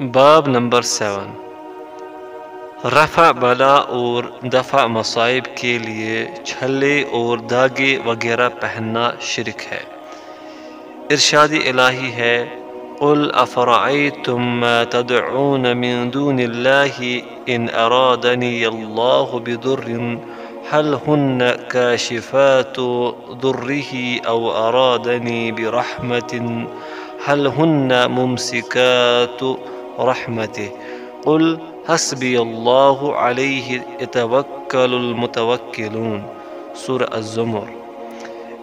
باب number seven. رفع بلا اور دفع مصائب کے لیے چھلے اور داغے وغیرہ پہننا شرک ہے۔ ارشاد الہی ہے، قل افرعیتم ما تدعون من دون اللہ ان ارادنی اللہ بضر، هل هن كاشفات ضره او ارادنی برحمة هل هن ممسكات رحمته. قل حسبی اللہ علیہ اتوکل المتوکلون سورہ الزمر.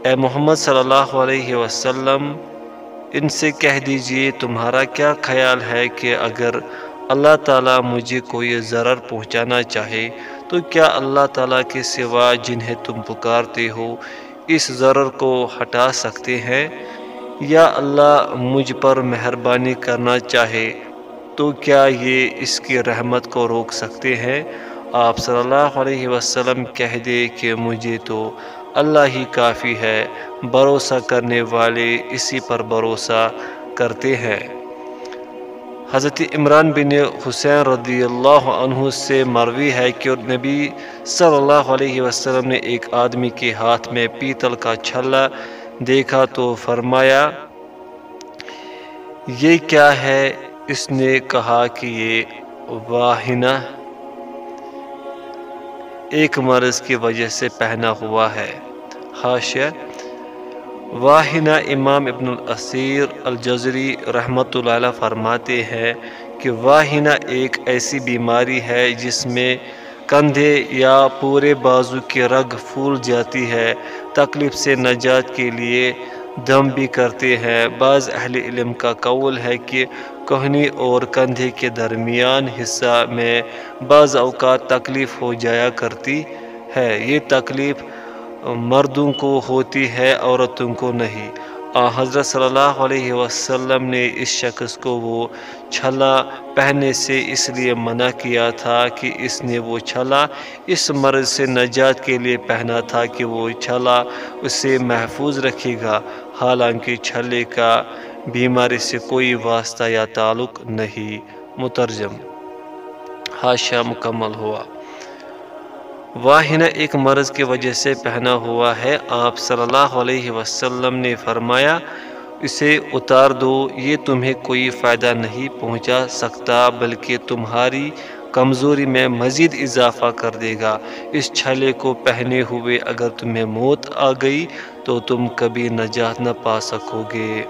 اے محمد صلی اللہ علیہ وسلم، ان سے کہہ دیجیے، تمہارا کیا خیال ہے کہ اگر اللہ تعالیٰ مجھے کوئی ضرر پہنچانا چاہے، تو کیا اللہ تعالیٰ کے سوا جنہیں تم پکارتے ہو، اس ضرر کو ہٹا سکتے ہیں؟ یا اللہ مجھ پر مہربانی کرنا چاہے تو کیا یہ اس کی رحمت کو روک سکتے ہیں؟ آپ صلی اللہ علیہ وسلم کہہ دے کہ مجھے تو اللہ ہی کافی ہے، بھروسہ کرنے والے اسی پر بھروسہ کرتے ہیں۔ حضرت عمران بن حسین رضی اللہ عنہ سے مروی ہے کہ نبی صلی اللہ علیہ وسلم نے ایک آدمی کے ہاتھ میں پیتل کا چھلا دیکھا تو فرمایا، یہ کیا ہے؟ اس نے کہا کہ یہ واہنہ ایک مرض کی وجہ سے پہنا ہوا ہے۔ حاشیہ، واہنہ امام ابن الاسیر الجزری رحمۃ اللہ فرماتے ہیں کہ واہنہ ایک ایسی بیماری ہے جس میں کندھے یا پورے بازو کی رگ پھول جاتی ہے، تکلیف سے نجات کے لیے دم بھی کرتے ہیں۔ بعض اہل علم کا قول ہے کہ کوہنی اور کندھے کے درمیان حصہ میں بعض اوقات تکلیف ہو جایا کرتی ہے۔ یہ تکلیف مردوں کو ہوتی ہے، عورتوں کو نہیں۔ آ، حضرت صلی اللہ علیہ وسلم نے اس شخص کو وہ چھلا پہننے سے اس لیے منع کیا تھا کہ اس نے وہ چھلا اس مرض سے نجات کے لیے پہنا تھا کہ وہ چھلا اسے محفوظ رکھے گا۔ حالانکہ چھلے کا بیماری سے کوئی واسطہ یا تعلق نہیں۔ مترجم حاشہ مکمل ہوا۔ واہنہ ایک مرض کی وجہ سے پہنا ہوا ہے۔ آپ صلی اللہ علیہ وسلم نے فرمایا، اسے اتار دو، یہ تمہیں کوئی فائدہ نہیں پہنچا سکتا، بلکہ تمہاری کمزوری میں مزید اضافہ کر دے گا۔ اس چھلے کو پہنے ہوئے اگر تمہیں موت آ گئی، تو تم کبھی نجات نہ پا سکو گے۔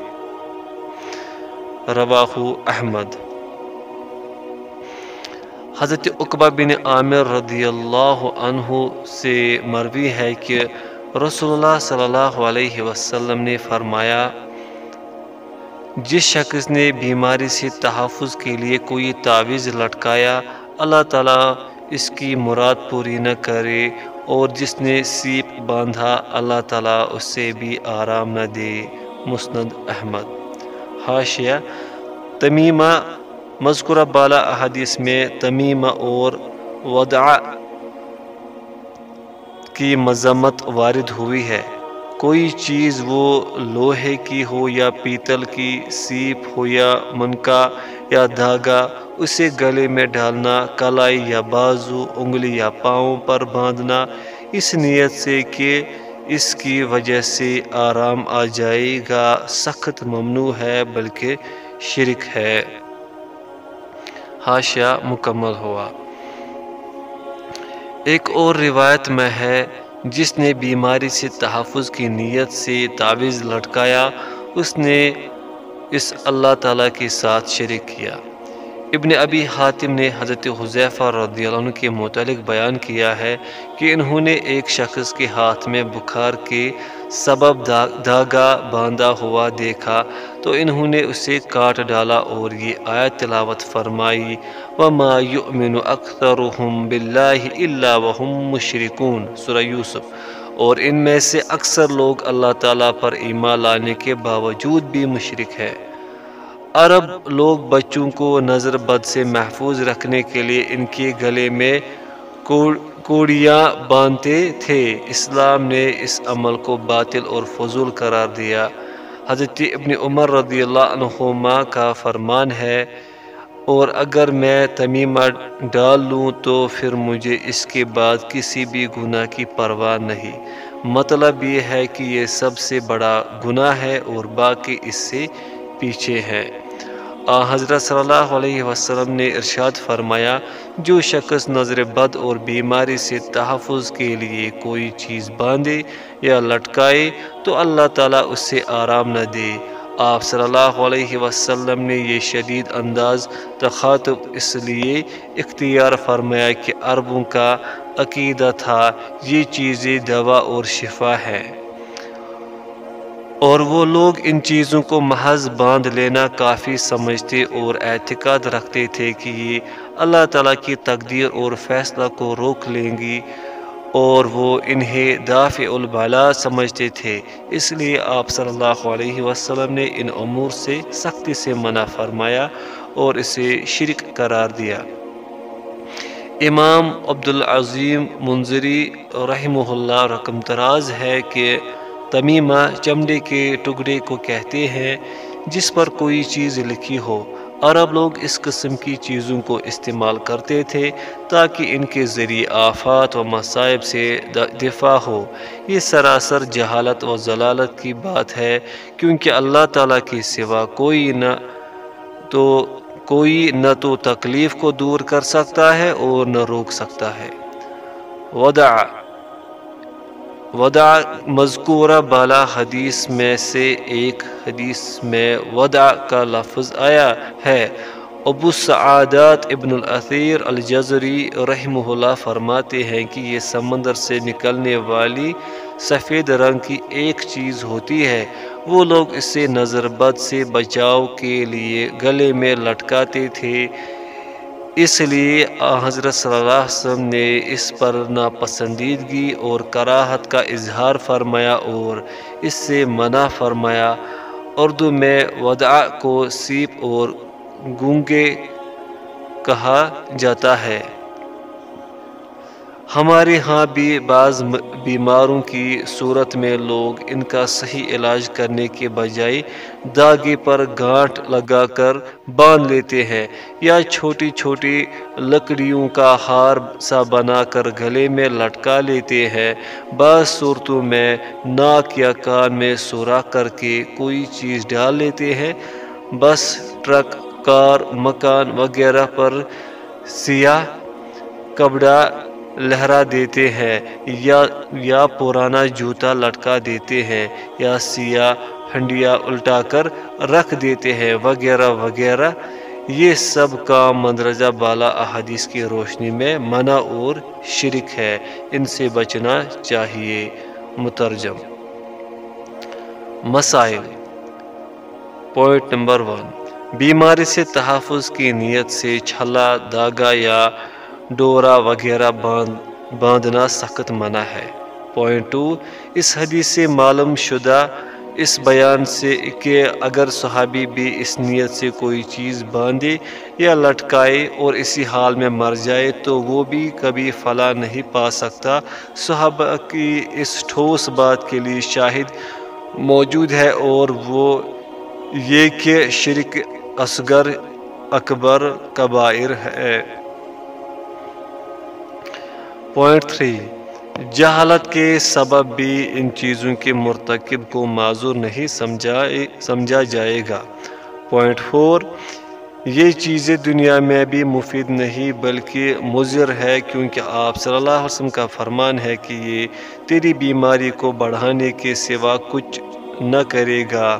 رواہ احمد۔ حضرت اقبہ بن عامر رضی اللہ عنہ سے مروی ہے کہ رسول اللہ صلی اللہ علیہ وسلم نے فرمایا، جس شخص نے بیماری سے تحفظ کے لیے کوئی تعویذ لٹکایا، اللہ تعالیٰ اس کی مراد پوری نہ کرے اور جس نے سیپ باندھا، اللہ تعالیٰ اس سے بھی آرام نہ دے۔ مسند احمد۔ حاشیہ، تمیمہ، مذکورہ بالا احادیث میں تمیمہ اور ودع کی مذمت وارد ہوئی ہے۔ کوئی چیز وہ لوہے کی ہو یا پیتل کی سیپ ہو یا منکا یا دھاگا اسے گلے میں ڈالنا، کلائی یا بازو، انگلی یا پاؤں پر باندھنا، اس نیت سے کہ اس کی وجہ سے آرام آ جائے گا۔ سخت ممنوع ہے، بلکہ شرک ہے۔ حاشیہ مکمل ہوا۔ ایک اور روایت میں ہے، جس نے بیماری سے تحفظ کی نیت سے تعویذ لٹکایا، اس نے اس اللہ تعالیٰ کے ساتھ شرک کیا۔ ابن ابی حاتم نے حضرت حضیفہ رضی اللہ عنہ کے متعلق بیان کیا ہے کہ انہوں نے ایک شخص کے ہاتھ میں بخار کے سبب دھاگا باندھا ہوا دیکھا تو انہوں نے اسے کاٹ ڈالا اور یہ آیت تلاوت فرمائی، وما يؤمن اکثرهم باللہ الا وهم مشرکون سورہ یوسف۔ اور ان میں سے اکثر لوگ اللہ تعالیٰ پر ایمان لانے کے باوجود بھی مشرک ہے عرب لوگ بچوں کو نظر بد سے محفوظ رکھنے کے لیے ان کے گلے میں کوڑیاں باندھتے تھے۔ اسلام نے اس عمل کو باطل اور فضول قرار دیا۔ حضرت ابن عمر رضی اللہ عنہما کا فرمان ہے، اور اگر میں تمیمہ ڈال لوں تو پھر مجھے اس کے بعد کسی بھی گناہ کی پرواہ نہیں۔ مطلب یہ ہے کہ یہ سب سے بڑا گناہ ہے اور باقی اس سے پیچھے ہے۔ حضرت صلی اللہ علیہ وسلم نے ارشاد فرمایا، جو شخص نظر بد اور بیماری سے تحفظ کے لیے کوئی چیز باندھے یا لٹکائے، تو اللہ تعالیٰ اس سے آرام نہ دے۔ آپ صلی اللہ علیہ وسلم نے یہ شدید انداز تخاطب اس لیے اختیار فرمایا کہ عربوں کا عقیدہ تھا، یہ چیزیں دوا اور شفا ہے۔ اور وہ لوگ ان چیزوں کو محض باندھ لینا کافی سمجھتے اور اعتقاد رکھتے تھے کہ یہ اللہ تعالیٰ کی تقدیر اور فیصلہ کو روک لیں گی اور وہ انہیں دافع البلا سمجھتے تھے۔ اس لیے آپ صلی اللہ علیہ وسلم نے ان امور سے سختی سے منع فرمایا اور اسے شرک قرار دیا۔ امام عبدالعظیم منظری رحمہ اللہ رقم تراز ہے کہ تمیمہ چمڑے کے ٹکڑے کو کہتے ہیں، جس پر کوئی چیز لکھی ہو۔ عرب لوگ اس قسم کی چیزوں کو استعمال کرتے تھے تاکہ ان کے ذریعے آفات و مصائب سے دفاع ہو۔ یہ سراسر جہالت و ضلالت کی بات ہے، کیونکہ اللہ تعالیٰ کے سوا کوئی نہ تو، کوئی نہ تو تکلیف کو دور کر سکتا ہے اور نہ روک سکتا ہے۔ ودع ودع مذکورہ بالا حدیث میں سے ایک حدیث میں ودع کا لفظ آیا ہے۔ ابو سعادات ابن الاثیر الجزری رحمہ اللہ فرماتے ہیں کہ یہ سمندر سے نکلنے والی سفید رنگ کی ایک چیز ہوتی ہے۔ وہ لوگ اس سے نظر بد سے بچاؤ کے لیے گلے میں لٹکاتے تھے۔ اس لیے حضرت صلی اللہ علیہ وسلم نے اس پر ناپسندیدگی اور کراہت کا اظہار فرمایا اور اس سے منع فرمایا۔ اردو میں ودع کو سیپ اور گونگے کہا جاتا ہے۔ ہمارے ہاں بھی بعض بیماروں کی صورت میں لوگ ان کا صحیح علاج کرنے کے بجائے داغے پر گانٹ لگا کر باندھ لیتے ہیں یا چھوٹی چھوٹی لکڑیوں کا ہار سا بنا کر گلے میں لٹکا لیتے ہیں۔ بعض صورتوں میں ناک یا کان میں سورا کر کے کوئی چیز ڈال لیتے ہیں۔ بس ٹرک، کار، مکان وغیرہ پر سیاہ، کپڑا لہرا دیتے ہیں، یا یا پرانا جوتا لٹکا دیتے ہیں، یا سیاہ ہنڈیا الٹا کر رکھ دیتے ہیں، وغیرہ وغیرہ۔ یہ سب کا مندرجہ بالا احادیث کی روشنی میں منع اور شرک ہے، ان سے بچنا چاہیے۔ مترجم۔ مسائل۔ پوائنٹ نمبر ون بیماری سے تحفظ کی نیت سے چھلا داغا یا ڈورا وغیرہ باندھ باندھنا سخت منع ہے۔ پوائنٹ ٹو اس حدیث سے معلوم شدہ اس بیان سے کہ اگر صحابی بھی اس نیت سے کوئی چیز باندھے یا لٹکائے اور اسی حال میں مر جائے تو وہ بھی کبھی فلاں نہیں پا سکتا۔ صحابہ کی اس ٹھوس بات کے لیے شاہد موجود ہے اور وہ یہ کہ شرک اصغر اکبر کبائر ہے۔ پوائنٹ تھری جہالت کے سبب بھی ان چیزوں کے مرتکب کو معذور نہیں سمجھائے سمجھا جائے گا۔ پوائنٹ فور یہ چیزیں دنیا میں بھی مفید نہیں بلکہ مضر ہے کیونکہ آپ صلی اللہ علیہ وسلم کا فرمان ہے کہ یہ تیری بیماری کو بڑھانے کے سوا کچھ نہ کرے گا۔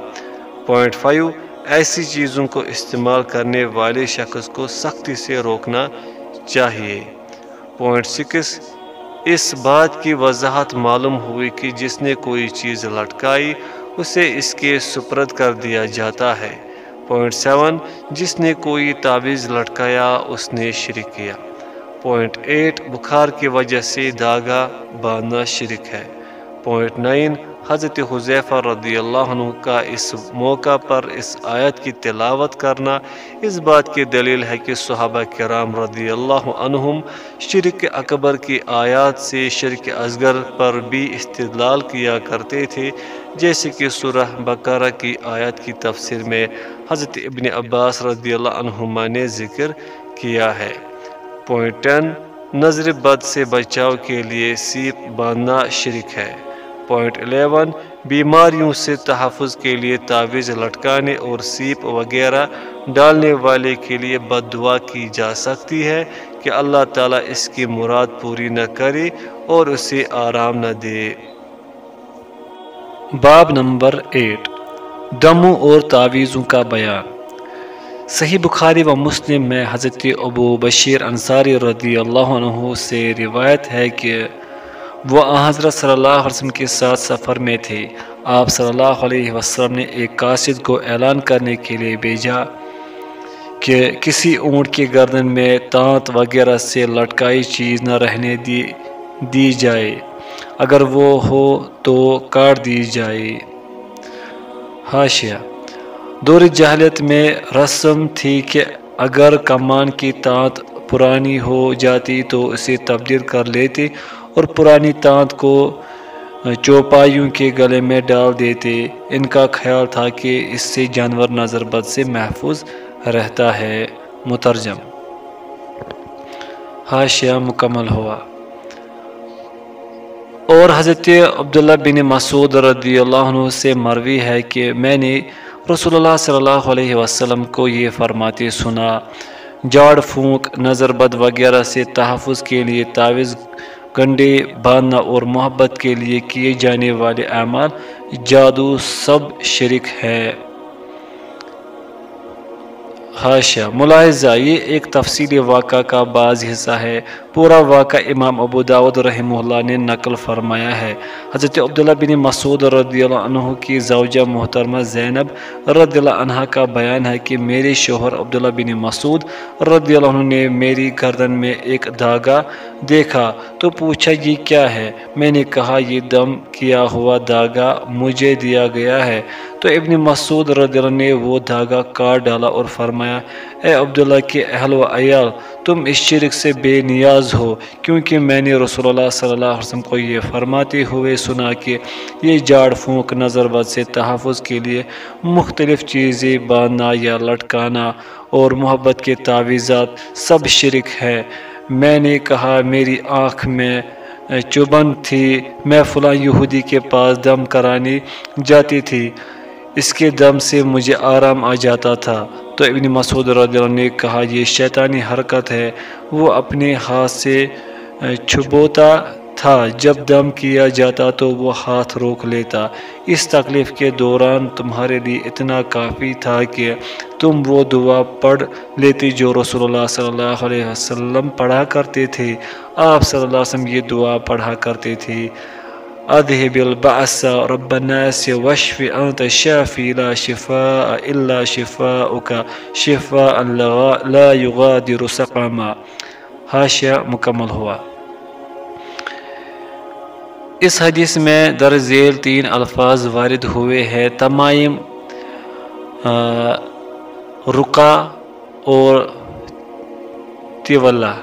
پوائنٹ فائیو ایسی چیزوں کو استعمال کرنے والے شخص کو سختی سے روکنا چاہیے۔ پوائنٹ سکس، اس بات کی وضاحت معلوم ہوئی کہ جس نے کوئی چیز لٹکائی، اسے اس کے سپرد کر دیا جاتا ہے۔ پوائنٹ سیون، جس نے کوئی تعویذ لٹکایا، اس نے شرک کیا۔ پوائنٹ ایٹ، بخار کی وجہ سے داغا باندھنا شرک ہے۔ پوائنٹ نائن حضرت حضیفہ رضی اللہ عنہ کا اس موقع پر اس آیت کی تلاوت کرنا اس بات کی دلیل ہے کہ صحابہ کرام رضی اللہ عنہم شرک اکبر کی آیات سے شرک ازگر پر بھی استدلال کیا کرتے تھے، جیسے کہ سورہ بقرہ کی آیت کی تفسیر میں حضرت ابن عباس رضی اللہ عنہما نے ذکر کیا ہے۔ پوائنٹ ٹین نظر بد سے بچاؤ کے لیے سیپ باندھنا شرک ہے۔ پوائنٹ الیون بیماریوں سے تحفظ کے لیے تعویذ لٹکانے اور سیپ وغیرہ ڈالنے والے کے لیے بد دعا کی جا سکتی ہے کہ اللہ تعالیٰ اس کی مراد پوری نہ کرے اور اسے آرام نہ دے۔ باب نمبر ایٹ، دموں اور تعویذوں کا بیان۔ صحیح بخاری و مسلم میں حضرت ابو بشیر انصاری رضی اللہ عنہ سے روایت ہے کہ وہ حضرت صلی اللہ علیہ وسلم کے ساتھ سفر میں تھے۔ آپ صلی اللہ علیہ وسلم نے ایک قاصد کو اعلان کرنے کے لیے بھیجا کہ کسی اونٹ کے گردن میں تانت وغیرہ سے لٹکائی چیز نہ رہنے دی دی جائے۔ اگر وہ ہو تو کاٹ دی جائے۔ حاشیہ۔ دور جہلیت میں رسم تھی کہ اگر کمان کی تانت پرانی ہو جاتی تو اسے تبدیل کر لیتے اور پرانی تانت کو چوپایوں کے گلے میں ڈال دیتے، ان کا خیال تھا کہ اس سے جانور نظر بد سے محفوظ رہتا ہے۔ مترجم۔ حاشیہ مکمل ہوا۔ اور حضرت عبداللہ بن مسعود رضی اللہ عنہ سے مروی ہے کہ میں نے رسول اللہ صلی اللہ علیہ وسلم کو یہ فرماتے سنا، جاڑ پھونک، نظر بد وغیرہ سے تحفظ کے لیے تعویذ کنڈے باندھنا اور محبت کے لیے کیے جانے والے اعمال جادو سب شرک ہے۔ حاشہ ملاحظہ، یہ ایک تفصیلی واقعہ کا بعض حصہ ہے۔ پورا واقعہ امام ابو داود رحمہ اللہ نے نقل فرمایا ہے۔ حضرت عبداللہ بن مسعود رضی اللہ عنہ کی زوجہ محترمہ زینب رضی اللہ عنہ کا بیان ہے کہ میرے شوہر عبداللہ بن مسعود رضی اللہ عنہ نے میری گردن میں ایک دھاگا دیکھا۔ تو پوچھا، یہ کیا ہے؟ میں نے کہا، یہ دم کیا ہوا دھاگا مجھے دیا گیا ہے۔ تو ابن مسعود رضی اللہ نے وہ دھاگا کاٹ ڈالا اور فرمایا، اے عبداللہ کے اہل و عیال، تم اس شرک سے بے نیاز ہو، کیونکہ میں نے رسول اللہ صلی اللہ علیہ وسلم کو یہ فرماتے ہوئے سنا کہ یہ جاڑ پھونک نظر بد سے تحفظ کے لیے مختلف چیزیں باندھنا یا لٹکانا اور محبت کے تعویذات سب شرک ہے۔ میں نے کہا، میری آنکھ میں چبن تھی، میں فلاں یہودی کے پاس دم کرانے جاتی تھی، اس کے دم سے مجھے آرام آ جاتا تھا۔ تو ابن مسعود رضی اللہ نے کہا، یہ شیطانی حرکت ہے۔ وہ اپنے ہاتھ سے چھبوتا تھا۔ جب دم کیا جاتا تو وہ ہاتھ روک لیتا۔ اس تکلیف کے دوران تمہارے لیے اتنا کافی تھا کہ تم وہ دعا پڑھ لیتی جو رسول اللہ صلی اللہ علیہ وسلم پڑھا کرتے تھے۔ آپ صلی اللہ علیہ وسلم یہ دعا پڑھا کرتے تھے۔ أذهب البعث رب الناس واشف أنت الشافي لا شفاء إلا شفاءك شفاء لا يغادر سقما. حاشیہ مکمل ہوا اس حدیث میں در ذیل تین الفاظ وارد ہوئے ہیں۔ تمائم رقا اور تیولہ۔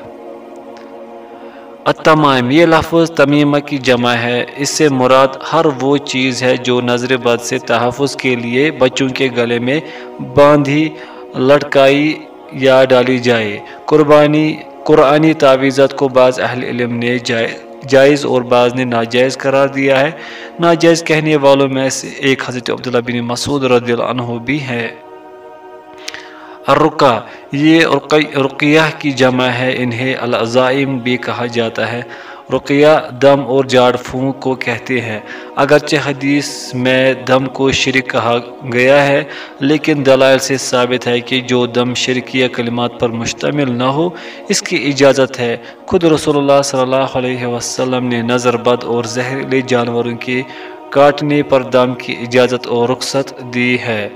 التمائم، یہ لفظ تمیمہ کی جمع ہے۔ اس سے مراد ہر وہ چیز ہے جو نظر بد سے تحفظ کے لیے بچوں کے گلے میں باندھی، لٹکائی یا ڈالی جائے۔ قربانی، قرآنی تعویذات کو بعض اہل علم نے جائز اور بعض نے ناجائز قرار دیا ہے۔ ناجائز کہنے والوں میں سے ایک حضرت عبداللہ بن مسعود رضی اللہ عنہ بھی ہے۔ الرقا یہ رقیہ کی جمع ہے، انہیں العزائم بھی کہا جاتا ہے۔ رقیہ دم اور جاڑ پھونک کو کہتے ہیں۔ اگرچہ حدیث میں دم کو شرک کہا گیا ہے، لیکن دلائل سے ثابت ہے کہ جو دم شرکیہ کلمات پر مشتمل نہ ہو، اس کی اجازت ہے۔ خود رسول اللہ صلی اللہ علیہ وسلم نے نظر بد اور زہریلے جانوروں کے کاٹنے پر دم کی اجازت اور رخصت دی ہے۔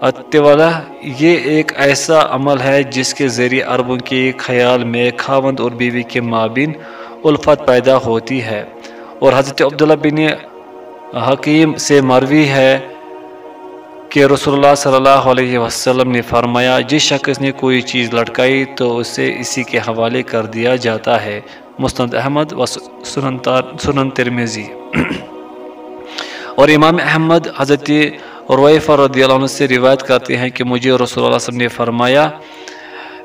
اتوالا یہ ایک ایسا عمل ہے جس کے ذریعے عربوں کے خیال میں خاوند اور بیوی کے مابین الفت پیدا ہوتی ہے۔ اور حضرت عبداللہ بن حکیم سے مروی ہے کہ رسول اللہ صلی اللہ علیہ وسلم نے فرمایا، جس شخص نے کوئی چیز لٹکائی تو اسے اسی کے حوالے کر دیا جاتا ہے۔ مستند احمد و سنن ترمیزی اور امام احمد حضرت رویفہ رضی اللہ عنہ سے روایت کرتے ہیں کہ مجھے رسول اللہ علیہ وسلم نے فرمایا،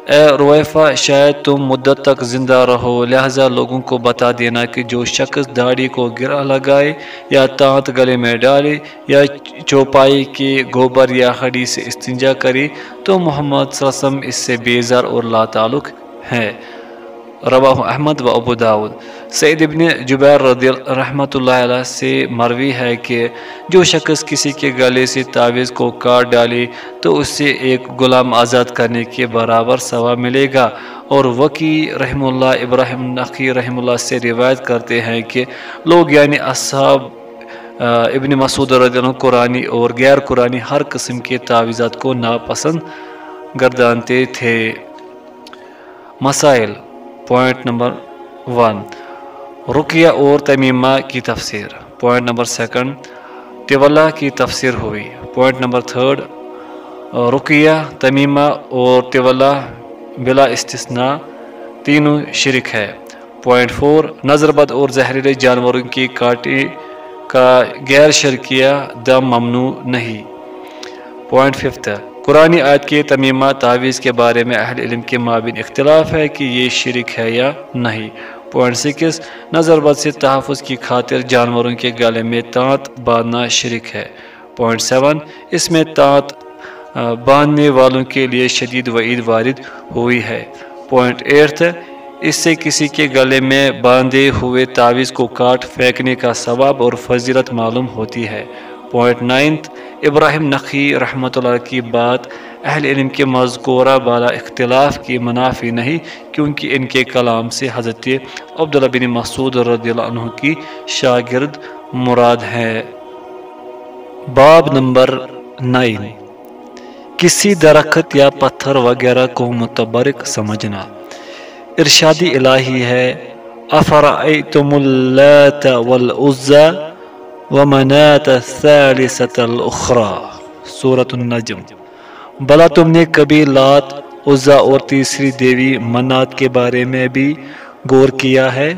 اے رویفہ، شاید تم مدت تک زندہ رہو، لہذا لوگوں کو بتا دینا کہ جو شخص داڑھی کو گرا لگائے یا تانت گلے میں ڈالے یا چوپائی کے گوبر یا ہڈی سے استنجا کرے تو محمد صلی اللہ علیہ وسلم اس سے بیزار اور لا تعلق ہے رواہ احمد و ابو داود۔ سعید ابن جبیر رضی رحمۃ اللہ علیہ سے مروی ہے کہ جو شخص کسی کے گلے سے تعویذ کو کاٹ ڈالے تو اس سے ایک غلام آزاد کرنے کے برابر ثواب ملے گا۔ اور وکی رحم اللہ، ابراہیم نقی رحم اللہ سے روایت کرتے ہیں کہ لوگ یعنی اصحاب ابن مسعود رضی اللہ قرآنی اور غیر قرآنی ہر قسم کے تعویذات کو ناپسند گردانتے تھے۔ مسائل پوائنٹ نمبر ون رقیہ اور تمیمہ کی تفسیر. پوائنٹ نمبر سیکنڈ طولہ کی تفسیر ہوئی. پوائنٹ نمبر تھرڈ رقیہ، تمیمہ اور طولہ بلا استثناء تینوں شرک ہے پوائنٹ فور نظر بد اور زہریلے جانوروں کی کاٹی کا غیر شرکیہ دم ممنوع نہیں. پوائنٹ ففتھ قرآن آیت کے تمیمہ، تعویذ کے بارے میں اہل علم کے مابین اختلاف ہے کہ یہ شرک ہے یا نہیں۔ پوائنٹ سکس نظر بد سے تحفظ کی خاطر جانوروں کے گلے میں تانت باندھنا شرک ہے۔ پوائنٹ سیون اس میں تانت باندھنے والوں کے لیے شدید وعید وارد ہوئی ہے۔ پوائنٹ ایٹھ اس سے کسی کے گلے میں باندھے ہوئے تعویذ کو کاٹ، پھینکنے کا ثواب اور فضیلت معلوم ہوتی ہے۔ پوائنٹ نائنتھ ابراہیم نقی رحمۃ اللہ کی بات اہل علم کے مذکورہ بالا اختلاف کی منافی نہیں، کیونکہ ان کے کلام سے حضرت عبداللہ بن مسعود رضی اللہ عنہ کی شاگرد مراد ہے۔ باب نمبر نائن۔ کسی درخت یا پتھر وغیرہ کو متبرک سمجھنا۔ ارشادی الہی ہے افرائیتم اللیت والعزہ ومنات الثالثة الأخرى، سورة النجم. بلا تم نے کبھی لات، عزا اور تیسری دیوی منات کے بارے میں بھی غور کیا ہے؟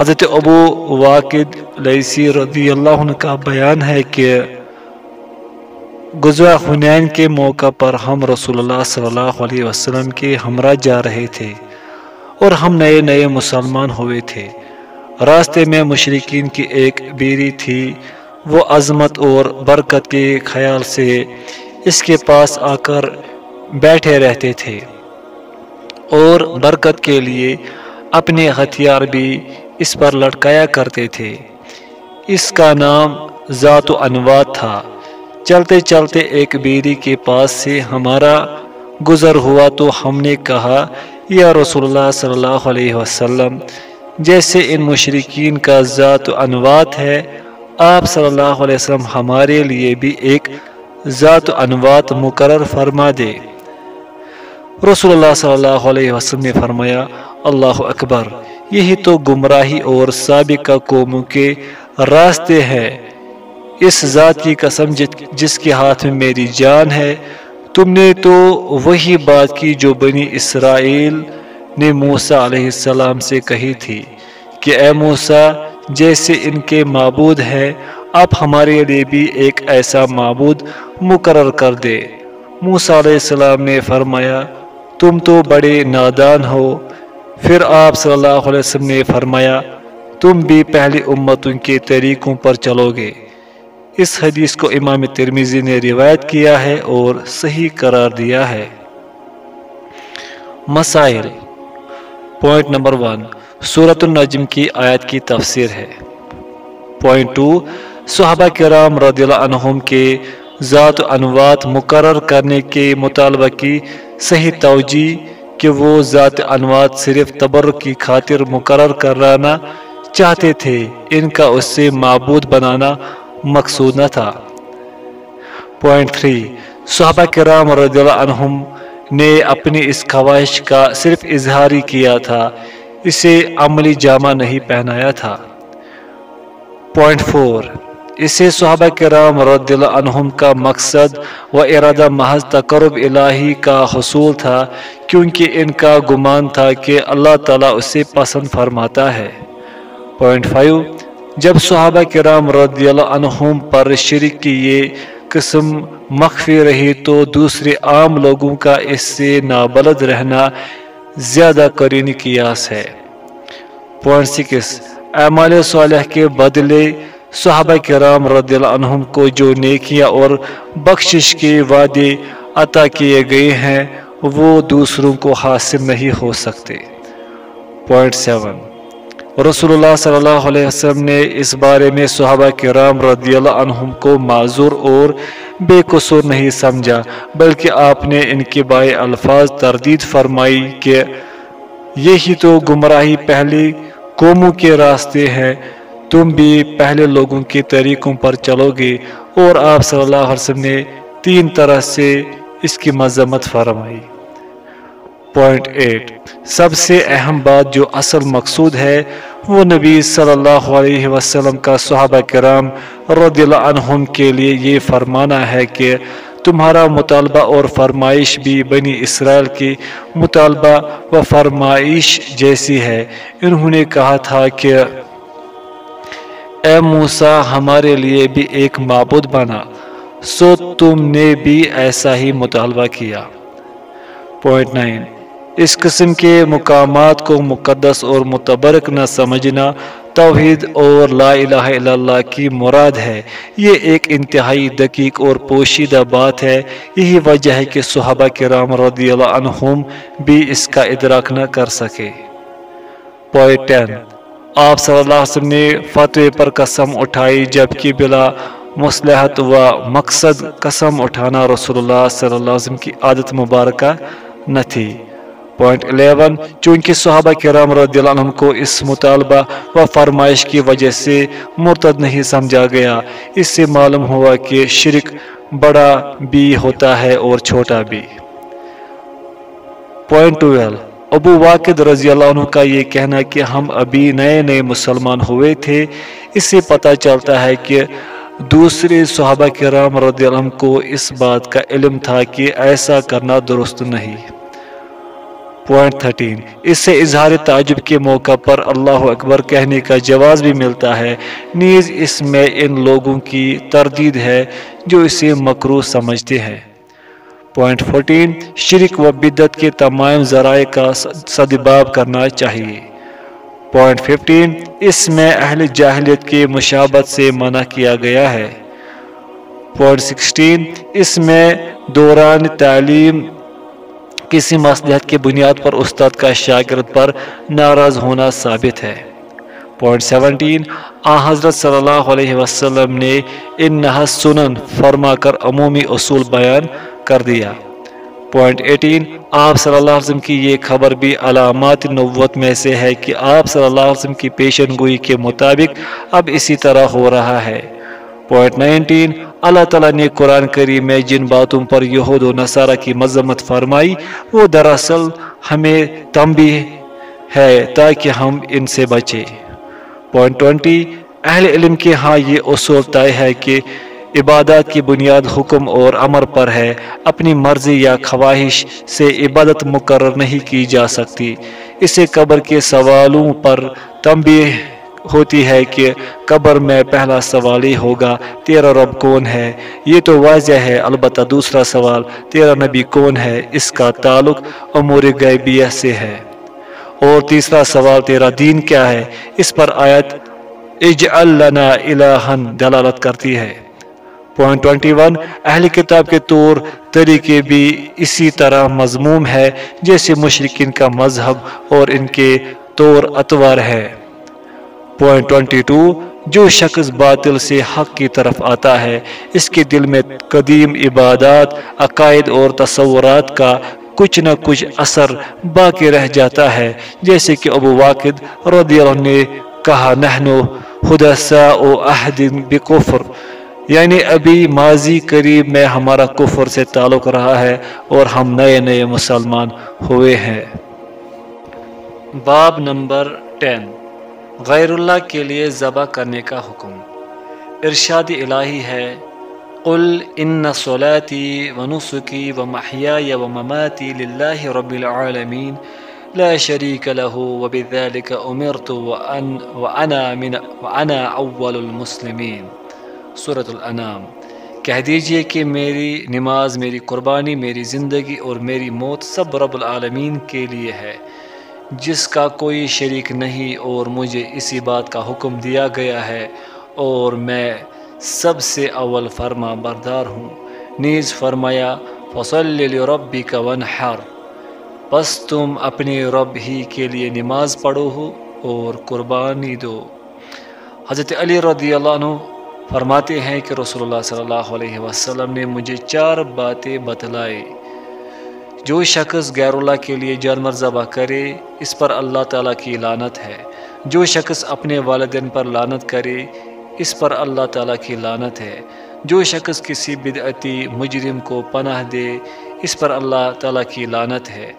حضرت ابو واقد لیسی رضی اللہ عنہ کا بیان ہے کہ گزوا حنین کے موقع پر ہم رسول اللہ صلی اللہ علیہ وسلم کے ہمراہ جا رہے تھے اور ہم نئے نئے مسلمان ہوئے تھے۔ راستے میں مشرقین کی ایک بیری تھی، وہ عظمت اور برکت کے خیال سے اس کے پاس آ کر بیٹھے رہتے تھے۔ اور برکت کے لیے اپنے ہتھیار بھی اس پر لٹکایا کرتے تھے۔ اس کا نام ذات و انوات تھا۔ چلتے چلتے ایک بیری کے پاس سے ہمارا گزر ہوا تو ہم نے کہا، یا رسول اللہ صلی اللہ علیہ وسلم جیسے ان مشرقین کا ذات و انوات ہے، آپ صلی اللہ علیہ وسلم ہمارے لیے بھی ایک ذات و انوات مقرر فرما دے۔ رسول اللہ صلی اللہ علیہ وسلم نے فرمایا، اللہ اکبر، یہی تو گمراہی اور سابقہ قوموں کے راستے ہیں۔ اس ذات کی قسم جس کے ہاتھ میں میری جان ہے، تم نے تو وہی بات کی جو بنی اسرائیل نے موسیٰ علیہ السلام سے کہی تھی کہ اے موسیٰ، جیسے ان کے معبود ہے آپ ہمارے لیے بھی ایک ایسا معبود مقرر کر دے۔ موسیٰ علیہ السلام نے فرمایا، تم تو بڑے نادان ہو۔ پھر آپ صلی اللہ علیہ وسلم نے فرمایا، تم بھی پہلی امتوں کے طریقوں پر چلو گے۔ اس حدیث کو امام ترمیزی نے روایت کیا ہے اور صحیح قرار دیا ہے۔ مسائل پوائنٹ نمبر ون صورت النجم کی آیت کی تفسیر ہے پوائنٹ ٹو صحابہ کرام رضی اللہ عنہم کے ذات و انوات مقرر کرنے کے مطالبہ کی صحیح توجہ کہ وہ ذات انوات صرف تبرک کی خاطر مقرر کرانا چاہتے تھے ان کا اس سے معبود بنانا مقصود نہ تھا پوائنٹ تھری صحابہ کرام رضی اللہ عنہم نے اپنی اس خواہش کا صرف اظہار ہی کیا تھا، اسے عملی جامہ نہیں پہنایا تھا۔ پوائنٹ فور، اسے صحابہ کرام رضی اللہ عنہم کا مقصد و ارادہ محض تقرب الہی کا حصول تھا، کیونکہ ان کا گمان تھا کہ اللہ تعالیٰ اسے پسند فرماتا ہے۔ پوائنٹ فائیو، جب صحابہ کرام رضی اللہ عنہم پر شرک کی یہ قسم مخفی رہی تو دوسرے عام لوگوں کا اس سے نابلد رہنا زیادہ قرین قیاس ہے۔ پوائنٹ سکس اعمال صالح کے بدلے صحابہ کرام رضی اللہ عنہم کو جو نیکیاں اور بخشش کے وعدے عطا کیے گئے ہیں، وہ دوسروں کو حاصل نہیں ہو سکتے۔ Point seven. رسول اللہ صلی اللہ علیہ وسلم نے اس بارے میں صحابہ کرام رضی اللہ عنہم کو معذور اور بے قصور نہیں سمجھا، بلکہ آپ نے ان کے بائے الفاظ تردید فرمائی کہ یہی تو گمراہی پہلی قوموں کے راستے ہیں تم بھی پہلے لوگوں کے طریقوں پر چلو گے۔ اور آپ صلی اللہ علیہ وسلم نے تین طرح سے اس کی مذمت فرمائی۔ پوائنٹ ایٹ سب سے اہم بات جو اصل مقصود ہے، وہ نبی صلی اللہ علیہ وسلم کا صحابہ کرام رضی اللہ عنہم کے لیے یہ فرمانا ہے کہ تمہارا مطالبہ اور فرمائش بھی بنی اسرائیل کی مطالبہ و فرمائش جیسی ہے۔ انہوں نے کہا تھا کہ، اے موسا ہمارے لیے بھی ایک معبود بنا۔ سو تم نے بھی ایسا ہی مطالبہ کیا۔ پوائنٹ نائن اس قسم کے مقامات کو مقدس اور متبرک نہ سمجھنا توحید اور لا الہ الا اللہ کی مراد ہے۔ یہ ایک انتہائی دقیق اور پوشیدہ بات ہے۔ یہی وجہ ہے کہ صحابہ کرام رضی اللہ عنہم بھی اس کا ادراک نہ کر سکے۔ پوائنٹ ٹین آپ صلی اللہ علیہ وسلم نے فتوی پر قسم اٹھائی، جبکہ بلا مصلحت و مقصد قسم اٹھانا رسول اللہ صلی اللہ علیہ وسلم کی عادت مبارکہ نہ تھی۔ پوائنٹ الیون چونکہ صحابہ کرام رضی اللہ عنہ کو اس مطالبہ و فرمائش کی وجہ سے مرتد نہیں سمجھا گیا۔ اس سے معلوم ہوا کہ شرک بڑا بھی ہوتا ہے اور چھوٹا بھی۔ پوائنٹ ٹویلو ابو واقد رضی اللہ عنہ کا یہ کہنا کہ ہم ابھی نئے نئے مسلمان ہوئے تھے، اس سے پتہ چلتا ہے کہ دوسرے صحابہ کرام رضی اللہ عنہ کو اس بات کا علم تھا کہ ایسا کرنا درست نہیں۔ پوائنٹ تھرٹین اس سے اظہار تعجب کے موقع پر اللہ اکبر کہنے کا جواز بھی ملتا ہے۔ نیز اس میں ان لوگوں کی تردید ہے جو اسے مکرو سمجھتے ہیں۔ پوائنٹ فورٹین شرک و بدت کے تمام ذرائع کا صدباب کرنا چاہیے۔ پوائنٹ ففٹین اس میں اہل جاہلیت کے مشابت سے منع کیا گیا ہے۔ پوائنٹ سکسٹین اس میں دوران تعلیم کسی مصلحت کے بنیاد پر استاد کا شاگرد پر ناراض ہونا ثابت ہے۔ پوائنٹ سیونٹین آ حضرت صلی اللہ علیہ وسلم نے ان نحس سنن فرما کر عمومی اصول بیان کر دیا۔ پوائنٹ ایٹین آپ صلی اللہ علیہ وسلم کی یہ خبر بھی علامات نوت میں سے ہے کہ آپ صلی اللہ علیہ وسلم کی پیشن گوئی کے مطابق اب اسی طرح ہو رہا ہے۔ پوائنٹ نائنٹین اللہ تعالیٰ نے قرآن کریم میں جن باتوں پر یہود و نصارہ کی مذمت فرمائی، وہ دراصل ہمیں تمبی ہے تاکہ ہم ان سے بچیں۔ پوائنٹ ٹوینٹی اہل علم کے ہاں یہ اصول طے ہے کہ عبادات کی بنیاد حکم اور امر پر ہے، اپنی مرضی یا خواہش سے عبادت مقرر نہیں کی جا سکتی۔ اسے قبر کے سوالوں پر تنبیہ ہوتی ہے کہ قبر میں پہلا سوال ہی ہوگا، تیرا رب کون ہے؟ یہ تو واضح ہے، البتہ دوسرا سوال، تیرا نبی کون ہے؟ اس کا تعلق امور غیبیہ سے ہے۔ اور تیسرا سوال، تیرا دین کیا ہے؟ اس پر آیت اجعل لنا الہن دلالت کرتی ہے۔ پوائنٹ ٹوینٹی ون اہل کتاب کے طور طریقے بھی اسی طرح مضموم ہے، جیسے مشرقین کا مذہب اور ان کے طور اتوار ہے۔ پوائنٹ ٹوینٹی ٹو جو شخص باطل سے حق کی طرف آتا ہے، اس کے دل میں قدیم عبادات، عقائد اور تصورات کا کچھ نہ کچھ اثر باقی رہ جاتا ہے۔ جیسے کہ ابو واقد رضی اللہ نے کہا نحنو حدثاء احد بکفر یعنی ابھی ماضی قریب میں ہمارا کفر سے تعلق رہا ہے اور ہم نئے نئے مسلمان ہوئے ہیں۔ باب نمبر ٹین۔ غیر اللہ کے لیے ذبح کرنے کا حکم۔ ارشاد الہی ہے، قل ان صلاتی و نسخی و محیا و مماتی للہ رب العالمین لا شریک له، وبذلك امرت وان وانا من وانا اول المسلمین سورة الانام کہہ دیجیے کہ میری نماز، میری قربانی، میری زندگی اور میری موت سب رب العالمین کے لیے ہے۔ جس کا کوئی شریک نہیں اور مجھے اسی بات کا حکم دیا گیا ہے اور میں سب سے اول فرما بردار ہوں۔ نیز فرمایا، فصل ربی کا ون بس تم اپنے رب ہی کے لیے نماز پڑھو ہو اور قربانی دو۔ حضرت علی رضی اللہ عنہ فرماتے ہیں کہ رسول اللہ صلی اللہ علیہ وسلم نے مجھے چار باتیں بتلائے۔ جو شخص غیر اللہ کے لیے جانور ذبح کرے، اس پر اللہ تعالیٰ کی لانت ہے۔ جو شخص اپنے والدین پر لانت کرے، اس پر اللہ تعالیٰ کی لانت ہے۔ جو شخص کسی بدعتی مجرم کو پناہ دے، اس پر اللہ تعالیٰ کی لانت ہے۔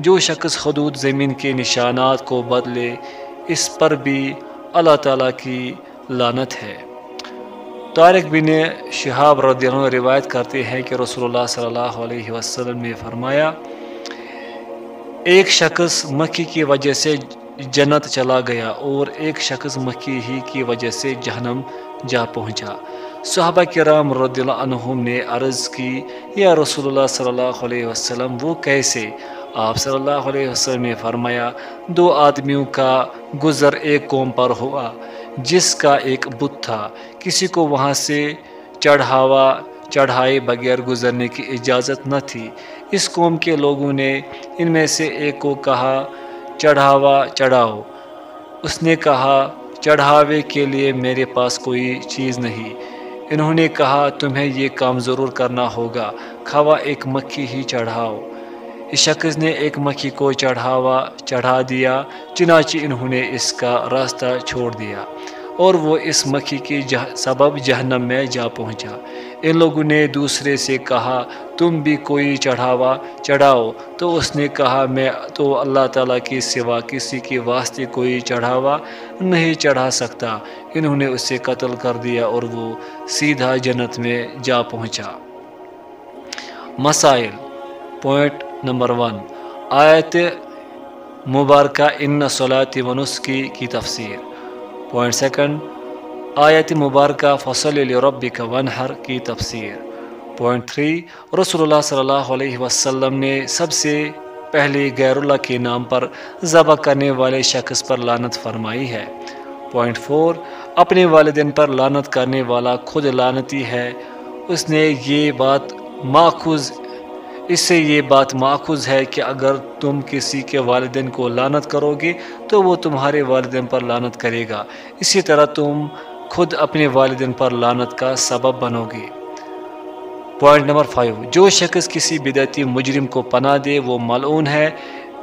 جو شخص حدود زمین کے نشانات کو بدلے، اس پر بھی اللہ تعالیٰ کی لانت ہے۔ طارق بن شہاب رضی اللہ عنہ روایت کرتے ہیں کہ رسول اللہ صلی اللہ علیہ وسلم نے فرمایا، ایک شخص مکھی کی وجہ سے جنت چلا گیا اور ایک شخص مکھی ہی کی وجہ سے جہنم جا پہنچا۔ صحابہ کرام رضی اللہ عنہم نے عرض کی، یا رسول اللہ صلی اللہ علیہ وسلم، وہ کیسے؟ آپ صلی اللہ علیہ وسلم نے فرمایا، دو آدمیوں کا گزر ایک قوم پر ہوا، جس کا ایک بت تھا۔ کسی کو وہاں سے چڑھاوا، چڑھائے بغیر گزرنے کی اجازت نہ تھی۔ اس قوم کے لوگوں نے ان میں سے ایک کو کہا، چڑھاوا، چڑھاؤ۔ اس نے کہا، چڑھاوے کے لیے میرے پاس کوئی چیز نہیں۔ انہوں نے کہا، تمہیں یہ کام ضرور کرنا ہوگا۔ کھوا ایک مکھی ہی چڑھاؤ۔ اس شخص نے ایک مکھی کو چڑھاوا، چڑھا دیا۔ چنانچہ انہوں نے اس کا راستہ چھوڑ دیا۔ اور وہ اس مکھی کی جہ، سبب جہنم میں جا پہنچا۔ ان لوگوں نے دوسرے سے کہا، تم بھی کوئی چڑھاوا چڑھاؤ؟ تو اس نے کہا، میں تو اللہ تعالیٰ کی سوا کسی کے واسطے کوئی چڑھاوا نہیں چڑھا سکتا۔ انہوں نے اسے قتل کر دیا اور وہ سیدھا جنت میں جا پہنچا۔ مسائل پوائنٹ نمبر ون آیت مبارکہ ان صلاحی ونس کی تفسیر۔ پوائنٹ سیکنڈ آیت مبارکہ فصل رب کا ونہر کی تفسیر. پوائنٹ تھری رسول اللہ صلی اللہ علیہ وسلم نے سب سے پہلے غیر اللہ کے نام پر ذبح کرنے والے شخص پر لانت فرمائی ہے. پوائنٹ فور اپنے والدین پر لانت کرنے والا خود لانتی ہے. اس نے یہ بات ماخوذ اس سے یہ بات ماخوذ ہے کہ اگر تم کسی کے والدین کو لانت کرو گے تو وہ تمہارے والدین پر لانت کرے گا۔ اسی طرح تم خود اپنے والدین پر لانت کا سبب بنو گے۔ پوائنٹ نمبر فائیو جو شخص کسی بدعتی مجرم کو پناہ دے، وہ ملعون ہے۔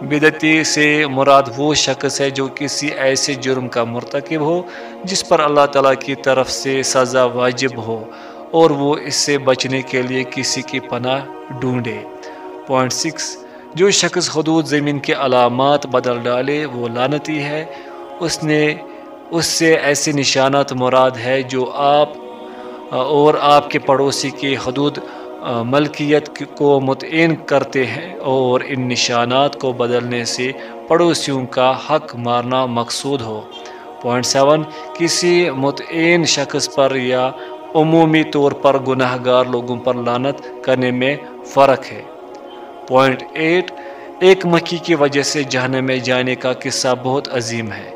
بدعتی سے مراد وہ شخص ہے جو کسی ایسے جرم کا مرتکب ہو، جس پر اللہ تعالیٰ کی طرف سے سزا واجب ہو اور وہ اس سے بچنے کے لیے کسی کی پناہ ڈھونڈے۔ پوائنٹ سکس، جو شخص حدود زمین کے علامات بدل ڈالے، وہ لانتی ہے۔ اس نے، اس سے ایسے نشانات مراد ہے جو آپ، اور آپ کے پڑوسی کی حدود ملکیت کو متعین کرتے ہیں، اور ان نشانات کو بدلنے سے پڑوسیوں کا حق مارنا مقصود ہو۔ پوائنٹ سیون، کسی متعین شخص پر یا عمومی طور پر گناہ گار لوگوں پر لانت کرنے میں فرق ہے۔ پوائنٹ ایٹ، ایک مکھی کی وجہ سے جہنم میں جانے کا قصہ بہت عظیم ہے۔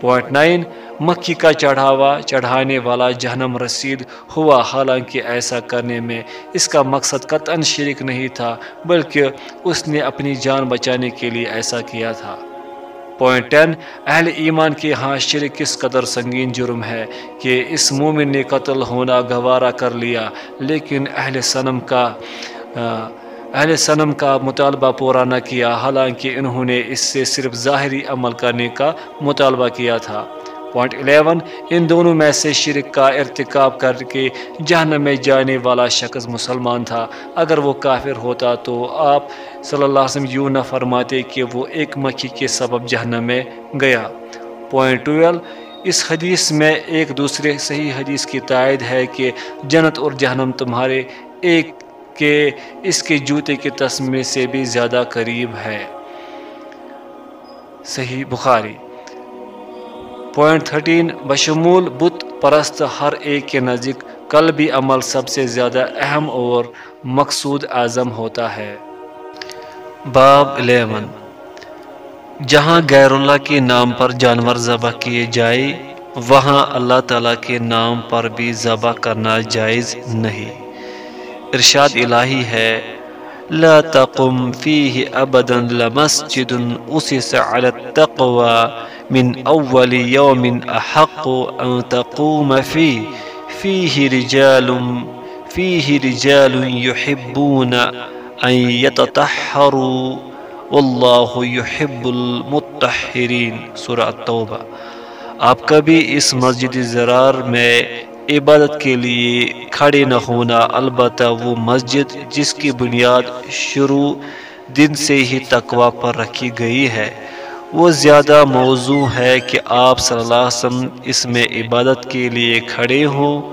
پوائنٹ نائن، مکھی کا چڑھاوا، چڑھانے والا جہنم رسید ہوا، حالانکہ ایسا کرنے میں اس کا مقصد قطعا شرک نہیں تھا، بلکہ اس نے اپنی جان بچانے کے لیے ایسا کیا تھا۔ پوائنٹ ٹین، اہل ایمان کے ہاں شرک کس قدر سنگین جرم ہے کہ اس مومن نے قتل ہونا گوارا کر لیا، لیکن اہل صنم کا اہل صنم کا مطالبہ پورا نہ کیا، حالانکہ انہوں نے اس سے صرف ظاہری عمل کرنے کا مطالبہ کیا تھا۔ پوائنٹ الیون ان دونوں میں سے شرک کا ارتکاب کر کے جہنم میں جانے والا شخص مسلمان تھا۔ اگر وہ کافر ہوتا تو آپ صلی اللہ علیہ وسلم یوں نہ فرماتے کہ وہ ایک مکھی کے سبب جہنم میں گیا۔ پوائنٹ ٹویل اس حدیث میں ایک دوسرے صحیح حدیث کی تائید ہے کہ جنت اور جہنم تمہارے ایک کے اس کے جوتے کے تسمے سے بھی زیادہ قریب ہے۔ صحیح بخاری۔ پوائنٹ تھرٹین بشمول بت پرست ہر ایک کے نزدیک قلبی عمل سب سے زیادہ اہم اور مقصود اعظم ہوتا ہے۔ باب الیون۔ جہاں غیر اللہ کے نام پر جانور ذبح کیے جائے، وہاں اللہ تعالیٰ کے نام پر بھی ذبح کرنا جائز نہیں۔ ارشاد الہی ہے، لا تقم فيه ابدا لمسجد اسس على التقوى من اول يوم احق ان تقوم فيه فيه رجال فيه رجال يحبون ان يتطهروا والله يحب المطهرين سورة التوبہ۔ آپ کبھی اس مسجد زرار میں عبادت کے لیے کھڑے نہ ہونا، البتہ وہ مسجد جس کی بنیاد شروع دن سے ہی تقوی پر رکھی گئی ہے۔ وہ زیادہ موضوع ہے کہ آپ صلی اللہ علیہ وسلم اس میں عبادت کے لیے کھڑے ہوں۔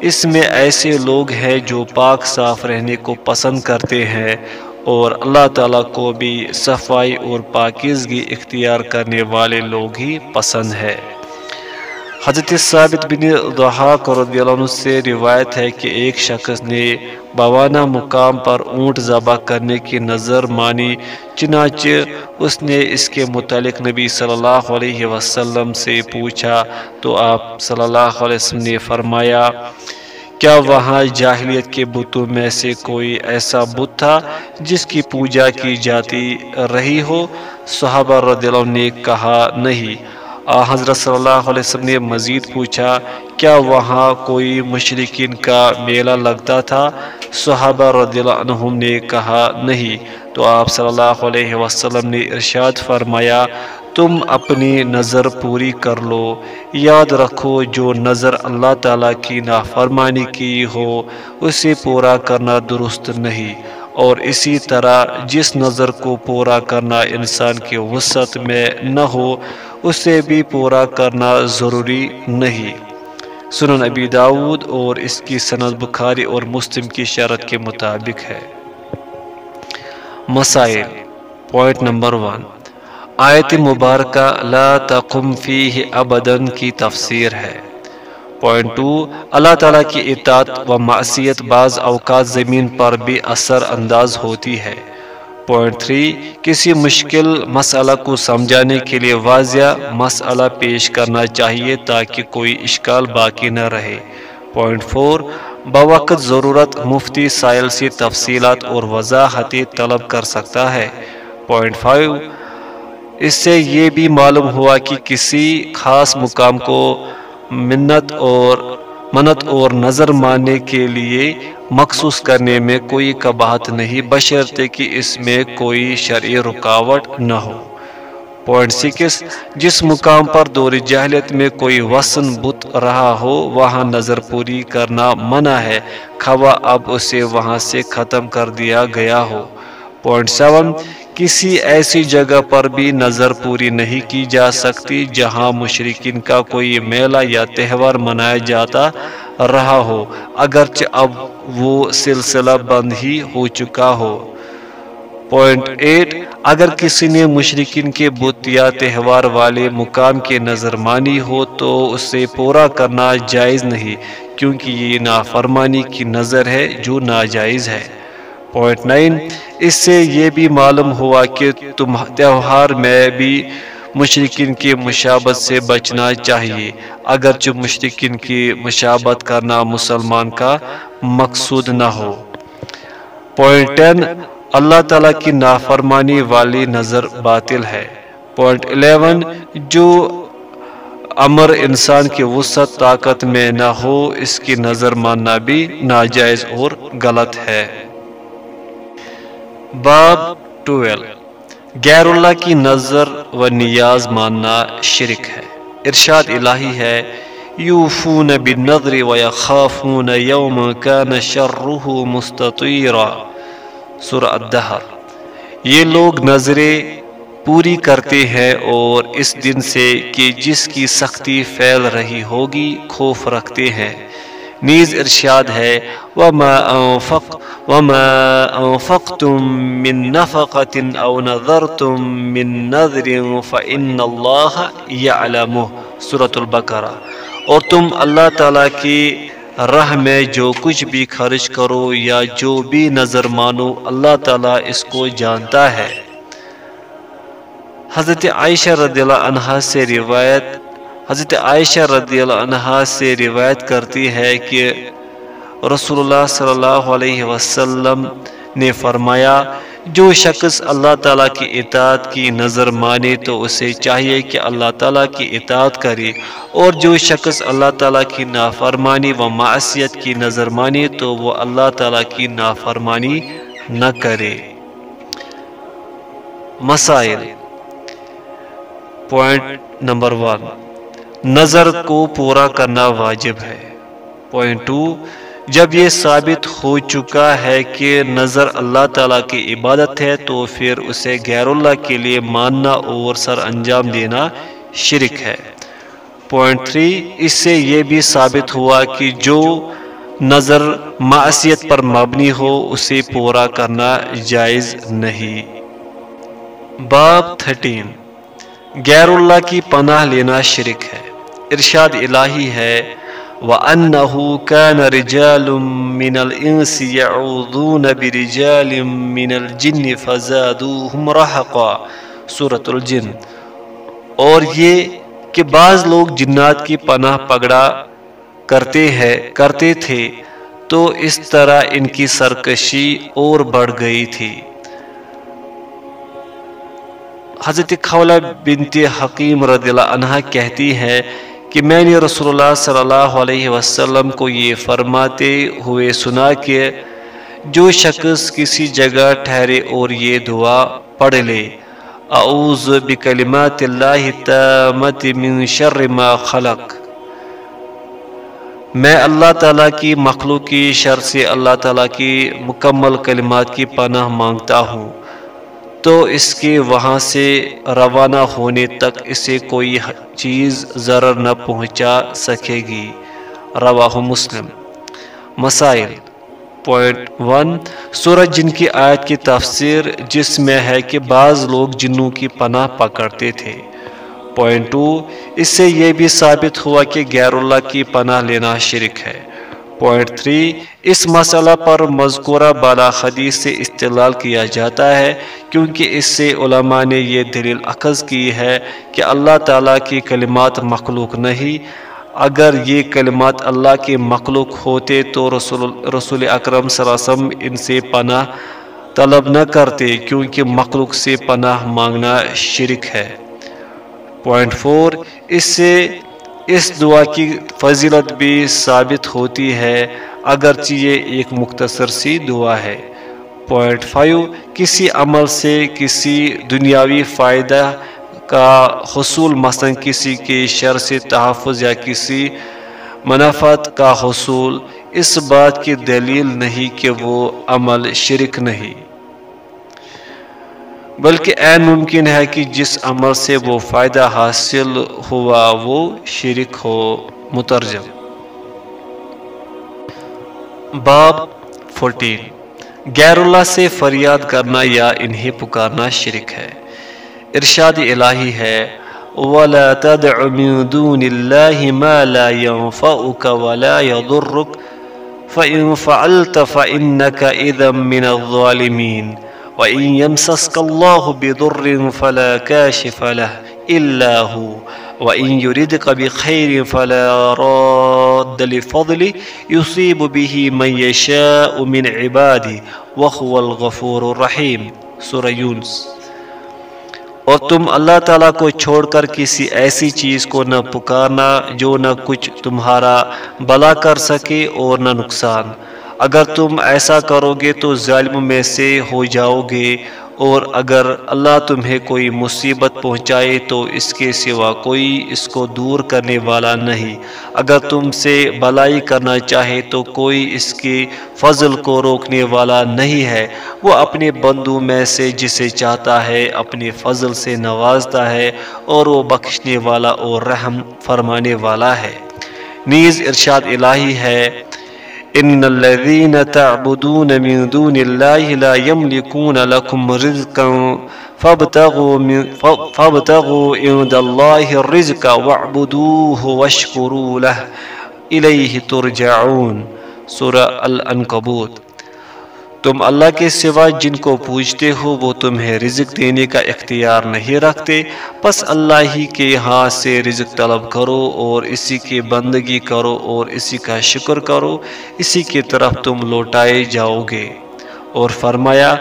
اس میں ایسے لوگ ہیں جو پاک صاف رہنے کو پسند کرتے ہیں اور اللہ تعالیٰ کو بھی صفائی اور پاکیزگی اختیار کرنے والے لوگ ہی پسند ہے حضرت ثابت بن ضحاق رضی اللہ عنہ سے روایت ہے کہ ایک شخص نے بوانا مقام پر اونٹ ذبح کرنے کی نظر مانی، چنانچہ اس نے اس کے متعلق نبی صلی اللہ علیہ وسلم سے پوچھا تو آپ صلی اللہ علیہ وسلم نے فرمایا، کیا وہاں جاہلیت کے بتوں میں سے کوئی ایسا بت تھا جس کی پوجا کی جاتی رہی ہو؟ صحابہ رضی اللہ عنہ نے کہا، نہیں۔ حضرت صلی اللہ علیہ وسلم نے مزید پوچھا، کیا وہاں کوئی مشرقین کا میلہ لگتا تھا؟ صحابہ رضی اللہ عنہم نے کہا، نہیں۔ تو آپ صلی اللہ علیہ وسلم نے ارشاد فرمایا، تم اپنی نظر پوری کر لو۔ یاد رکھو، جو نظر اللہ تعالیٰ کی نافرمانی کی ہو، اسے پورا کرنا درست نہیں۔ اور اسی طرح جس نظر کو پورا کرنا انسان کے وسعت میں نہ ہو، اسے بھی پورا کرنا ضروری نہیں۔ سنن ابی داود اور اس کی سند بخاری اور مسلم کی شرط کے مطابق ہے۔ مسائل پوائنٹ نمبر ون آیت مبارکہ لا تقم فیہ ابدن کی تفسیر ہے۔ پوائنٹ ٹو اللہ تعالیٰ کی اطاعت و معصیت بعض اوقات زمین پر بھی اثر انداز ہوتی ہے۔ پوائنٹ تھری کسی مشکل مسئلہ کو سمجھانے کے لیے واضح مسئلہ پیش کرنا چاہیے تاکہ کوئی اشکال باقی نہ رہے۔ پوائنٹ فور بوقت ضرورت مفتی سائل سی تفصیلات اور وضاحتی طلب کر سکتا ہے۔ پوائنٹ فائیو اس سے یہ بھی معلوم ہوا کہ کسی خاص مقام کو منت اور منت اور نظر ماننے کے لیے مخصوص کرنے میں کوئی کباہت نہیں، بشرطے کہ اس میں کوئی شرعی رکاوٹ نہ ہو۔ پوائنٹ سکس جس مقام پر دور جہلیت میں کوئی وسن بت رہا ہو، وہاں نظر پوری کرنا منع ہے۔ کھوا اب اسے وہاں سے ختم کر دیا گیا ہو۔ پوائنٹ سیون کسی ایسی جگہ پر بھی نظر پوری نہیں کی جا سکتی جہاں مشرقین کا کوئی میلہ یا تہوار منایا جاتا رہا ہو، اگرچہ اب وہ سلسلہ بند ہی ہو چکا ہو۔ پوائنٹ ایٹ، اگر کسی نے مشرقین کے بت یا تہوار والے مقام کے نظر مانی ہو تو اسے پورا کرنا جائز نہیں، کیونکہ یہ نافرمانی کی نظر ہے جو ناجائز ہے۔ Point nine. اس سے یہ بھی معلوم ہوا کہ تم تہوار میں بھی مشرقین کی مشابت سے بچنا چاہیے۔ اگرچہ مشرقین کی مشابت کرنا مسلمان کا مقصود نہ ہو۔ Point ten. اللہ تعالیٰ کی نافرمانی والی نظر باطل ہے۔ Point eleven. جو امر انسان کی وسعت، طاقت میں نہ ہو، اس کی نظر ماننا بھی ناجائز اور غلط ہے۔ باب ٹویل غیر اللہ کی نظر و نیاز ماننا شرک ہے۔ ارشاد الہی ہے، یوفون بالنظر و یخافون یوم کان شرہ مستطیرا۔ سورہ الدہر۔ یہ لوگ نظریں پوری کرتے ہیں اور اس دن سے کہ جس کی سختی پھیل رہی ہوگی، خوف رکھتے ہیں۔ نیز ارشاد ہے، وما انفق وما انفقتم من نفقة او نظرتم من نظر فإن اللہ يعلمه۔ سورة البقرہ۔ اور تم اللہ تعالیٰ کی راہ میں جو کچھ بھی خرچ کرو یا جو بھی نظر مانو، اللہ تعالیٰ اس کو جانتا ہے۔ حضرت عائشہ رضی اللہ عنہ سے روایت حضرت عائشہ رضی اللہ عنہ سے روایت کرتی ہے کہ رسول اللہ صلی اللہ علیہ وسلم نے فرمایا، جو شخص اللہ تعالیٰ کی اطاعت کی نظر مانے تو اسے چاہیے کہ اللہ تعالیٰ کی اطاعت کرے، اور جو شخص اللہ تعالیٰ کی نافرمانی و معصیت کی نظر مانے تو وہ اللہ تعالیٰ کی نافرمانی نہ کرے۔ مسائل پوائنٹ نمبر ون نظر کو پورا کرنا واجب ہے۔ پوائنٹ ٹو جب یہ ثابت ہو چکا ہے کہ نظر اللہ تعالیٰ کی عبادت ہے تو پھر اسے غیر اللہ کے لیے ماننا اور سر انجام دینا شرک ہے۔ پوائنٹ تھری اس سے یہ بھی ثابت ہوا کہ جو نظر معصیت پر مبنی ہو، اسے پورا کرنا جائز نہیں۔ باب تھرٹین غیر اللہ کی پناہ لینا شرک ہے۔ ارشاد الہی ہے، وَأَنَّهُ كَانَ رِجَالٌ مِّنَ الْإِنسِ يَعُوذُونَ بِرِجَالٍ مِّنَ الْجِنِّ فَزَادُوهُمْ رَحَقًا۔ سورة الجن۔ اور یہ کہ بعض لوگ جنات کی پناہ پگڑا کرتے ہیں، کرتے تھے، تو اس طرح ان کی سرکشی اور بڑھ گئی تھی۔ حضرت خولہ بنت حکیم رضی اللہ عنہ کہتی ہے کہ میں نے رسول اللہ صلی اللہ علیہ وسلم کو یہ فرماتے ہوئے سنا کہ جو شخص کسی جگہ ٹھہرے اور یہ دعا پڑھ لے، اعوذ بکلمات اللہ تامت من شر ما خلق۔ میں اللہ تعالیٰ کی مخلوق کی شر سے اللہ تعالیٰ کی مکمل کلمات کی پناہ مانگتا ہوں۔ تو اس کے وہاں سے روانہ ہونے تک اسے کوئی چیز ضرر نہ پہنچا سکے گی۔ رواہ مسلم۔ مسائل۔ پوائنٹ ون سورج جن کی آیت کی تفسیر جس میں ہے کہ بعض لوگ جنوں کی پناہ پکڑتے تھے۔ پوائنٹ ٹو اس سے یہ بھی ثابت ہوا کہ غیر اللہ کی پناہ لینا شرک ہے۔ پوائنٹ تھری اس مسئلہ پر مذکورہ بالا حدیث سے استعلال کیا جاتا ہے کیونکہ اس سے علماء نے یہ دلیل اخذ کی ہے کہ اللہ تعالیٰ کی کلمات مخلوق نہیں۔ اگر یہ کلمات اللہ کے مخلوق ہوتے تو رسول رسول اکرم صلی اللہ علیہ وسلم ان سے پناہ طلب نہ کرتے کیونکہ مخلوق سے پناہ مانگنا شرک ہے۔ پوائنٹ فور اس سے اس دعا کی فضیلت بھی ثابت ہوتی ہے، اگرچہ یہ ایک مختصر سی دعا ہے۔ پوائنٹ فائیو کسی عمل سے کسی دنیاوی فائدہ کا حصول، مثلا کسی کے شر سے تحفظ یا کسی منافعت کا حصول، اس بات کی دلیل نہیں کہ وہ عمل شرک نہیں۔ بلکہ این ممکن ہے کہ جس عمل سے وہ فائدہ حاصل ہوا وہ شرک ہو، مترجم۔ باب فورٹین غیر اللہ سے فریاد کرنا یا انہیں پکارنا شرک ہے۔ ارشاد الہی ہے، وَلَا تَدْعُ مِن دُونِ اللَّهِ مَا لَا يَنفَعُكَ وَلَا يَضُرُّكَ۔ فَإِن فَعَلْتَ فَإِنَّكَ إِذًا مِنَ الظَّالِمِينَ۔ وَإِن يَمْسَسْكَ اللَّهُ بِضُرٍّ فَلَا كَاشِفَ لَهُ إِلَّا هُوَ وَإِن يُرِدْكَ بِخَيْرٍ فَلَا رَادَّ لِفَضْلِهِ يُصِيبُ بِهِ مَن يَشَاءُ مِنْ عِبَادِهِ وَهُوَ الْغَفُورُ الرَّحِيمُ سورہ یونس۔ اور تم اللہ تعالیٰ کو چھوڑ کر کسی ایسی چیز کو نہ پکارنا جو نہ کچھ تمہارا بلا کر سکے اور نہ نقصان۔ اگر تم ایسا کرو گے تو ظالم میں سے ہو جاؤ گے، اور اگر اللہ تمہیں کوئی مصیبت پہنچائے تو اس کے سوا کوئی اس کو دور کرنے والا نہیں۔ اگر تم سے بلائی کرنا چاہے تو کوئی اس کے فضل کو روکنے والا نہیں ہے۔ وہ اپنے بندوں میں سے جسے چاہتا ہے اپنے فضل سے نوازتا ہے، اور وہ بخشنے والا اور رحم فرمانے والا ہے۔ نیز ارشاد الہی ہے ان الذين تعبدون من دون الله لا يملكون لكم رزقا فابتغوا من فابتغوا عند الله الرزق واعبدوه واشكروا له. اليه ترجعون. سورہ العنکبوت تم اللہ کے سوا جن کو پوچھتے ہو وہ تمہیں رزق دینے کا اختیار نہیں رکھتے۔ پس اللہ ہی کے ہاتھ سے رزق طلب کرو اور اسی کی بندگی کرو اور اسی کا شکر کرو۔ اسی کی طرف تم لوٹائے جاؤ گے۔ اور فرمایا،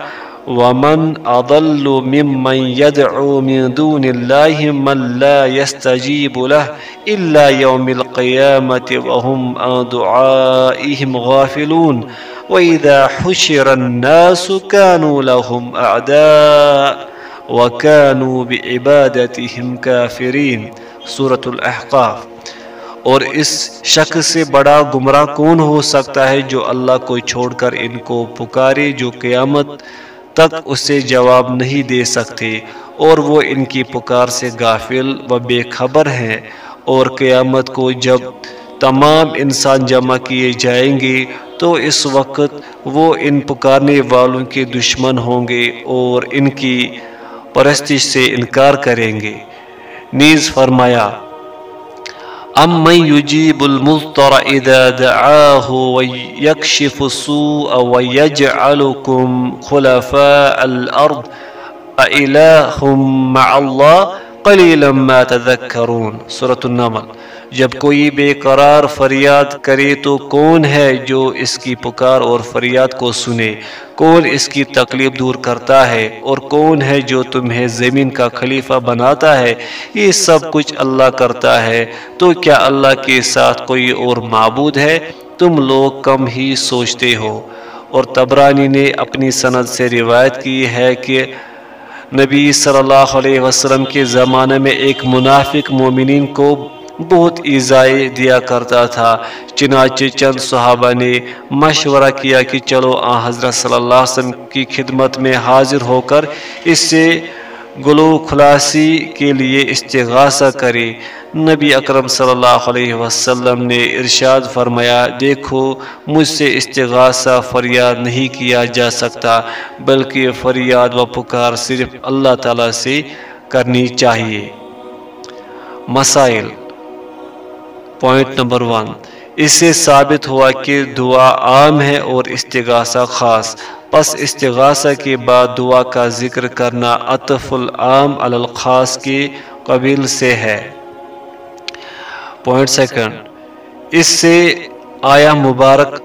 ومن اضل ممن يدعو من دون الله من لا يستجيب له الا يوم القيامه وهم عن دعائهم غافلون۔ وَإِذَا حُشِرَ النَّاسُ كَانُوا لَهُمْ أَعْدَاء وَكَانُوا بِعِبَادَتِهِمْ كَافِرِينَ سورة الاحقاف اور اس شخص سے بڑا گمراہ کون ہو سکتا ہے جو اللہ کو چھوڑ کر ان کو پکارے جو قیامت تک اسے جواب نہیں دے سکتے؟ اور وہ ان کی پکار سے غافل و بے خبر ہیں۔ اور قیامت کو جب تمام انسان جمع کیے جائیں گے تو اس وقت وہ ان پکارنے والوں کے دشمن ہوں گے اور ان کی پرستش سے انکار کریں گے۔ نیز فرمایا امن یجیب المضطر اذا دعاه ويكشف السوء ويجعلكم خلفاء الارض اله مع الله قلیلا ما تذکرون، سورة النمل۔ جب کوئی بے قرار فریاد کرے تو کون ہے جو اس کی پکار اور فریاد کو سنے؟ کون اس کی تکلیف دور کرتا ہے؟ اور کون ہے جو تمہیں زمین کا خلیفہ بناتا ہے؟ یہ سب کچھ اللہ کرتا ہے۔ تو کیا اللہ کے ساتھ کوئی اور معبود ہے؟ تم لوگ کم ہی سوچتے ہو۔ اور تبرانی نے اپنی سند سے روایت کی ہے کہ نبی صلی اللہ علیہ وسلم کے زمانے میں ایک منافق مومنین کو بہت ایزائے دیا کرتا تھا۔ چنانچہ چند صحابہ نے مشورہ کیا کہ چلو آن حضرت صلی اللہ علیہ وسلم کی خدمت میں حاضر ہو کر اس سے گلو خلاصی کے لیے استغاثہ کرے۔ نبی اکرم صلی اللہ علیہ وسلم نے ارشاد فرمایا، دیکھو، مجھ سے استغاثہ فریاد نہیں کیا جا سکتا، بلکہ فریاد و پکار صرف اللہ تعالیٰ سے کرنی چاہیے۔ مسائل۔ Point number one. اس سے ثابت ہوا کہ دعا عام ہے اور استغاثہ خاص۔ پس استغاثہ کے بعد دعا کا ذکر کرنا عطف العام الخاص کے قبیل سے ہے۔ پوائنٹ سیکنڈ اس سے آیا مبارک،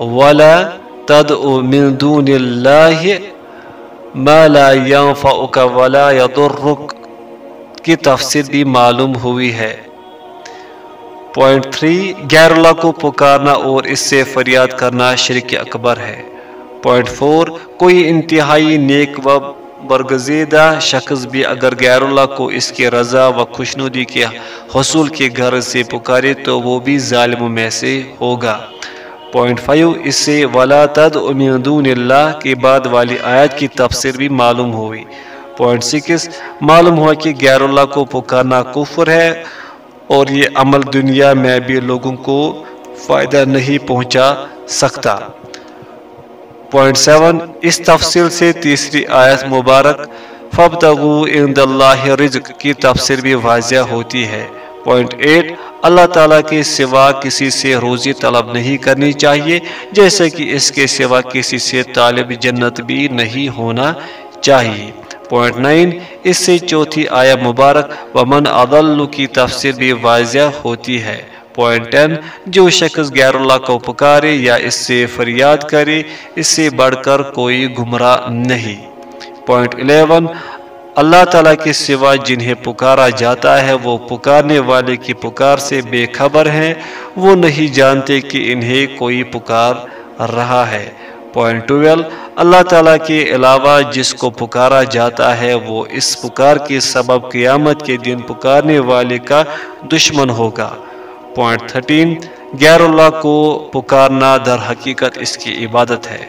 ولا تدعو من دون اللہ ما لا ينفعك ولا يضرك کی تفسیر بھی معلوم ہوئی ہے۔ پوائنٹ تھری غیر اللہ کو پکارنا اور اس سے فریاد کرنا شرک اکبر ہے۔ پوائنٹ فور کوئی انتہائی نیک و برگزیدہ شخص بھی اگر غیر اللہ کو اس کے رضا و خوشنودی کے حصول کے گھر سے پکارے تو وہ بھی ظالم میں سے ہوگا۔ پوائنٹ فائیو اس سے ولا تد امیدون اللہ کے بعد والی آیت کی تفسیر بھی معلوم ہوئی۔ پوائنٹ سکس معلوم ہوا کہ غیر اللہ کو پکارنا کفر ہے اور یہ عمل دنیا میں بھی لوگوں کو فائدہ نہیں پہنچا سکتا۔ پوائنٹ سیون اس تفصیل سے تیسری آیت مبارک فبتغو عند اللہ رزق کی تفسیر بھی واضح ہوتی ہے۔ پوائنٹ ایٹ اللہ تعالیٰ کے سوا کسی سے روزی طلب نہیں کرنی چاہیے، جیسے کہ اس کے سوا کسی سے طالب جنت بھی نہیں ہونا چاہیے۔ پوائنٹ نائن اس سے چوتھی آیا مبارک، ومن اضل کی تفسیر بھی واضح ہوتی ہے۔ پوائنٹ ٹین جو شخص غیر اللہ کو پکارے یا اس سے فریاد کرے، اس سے بڑھ کر کوئی گمراہ نہیں۔ پوائنٹ الیون اللہ تعالیٰ کے سوا جنہیں پکارا جاتا ہے، وہ پکارنے والے کی پکار سے بے خبر ہیں۔ وہ نہیں جانتے کہ انہیں کوئی پکار رہا ہے۔ پوائنٹ ٹویلو اللہ تعالیٰ کے علاوہ جس کو پکارا جاتا ہے، وہ اس پکار کے سبب قیامت کے دن پکارنے والے کا دشمن ہوگا۔ پوائنٹ تھرٹین غیر اللہ کو پکارنا در حقیقت اس کی عبادت ہے۔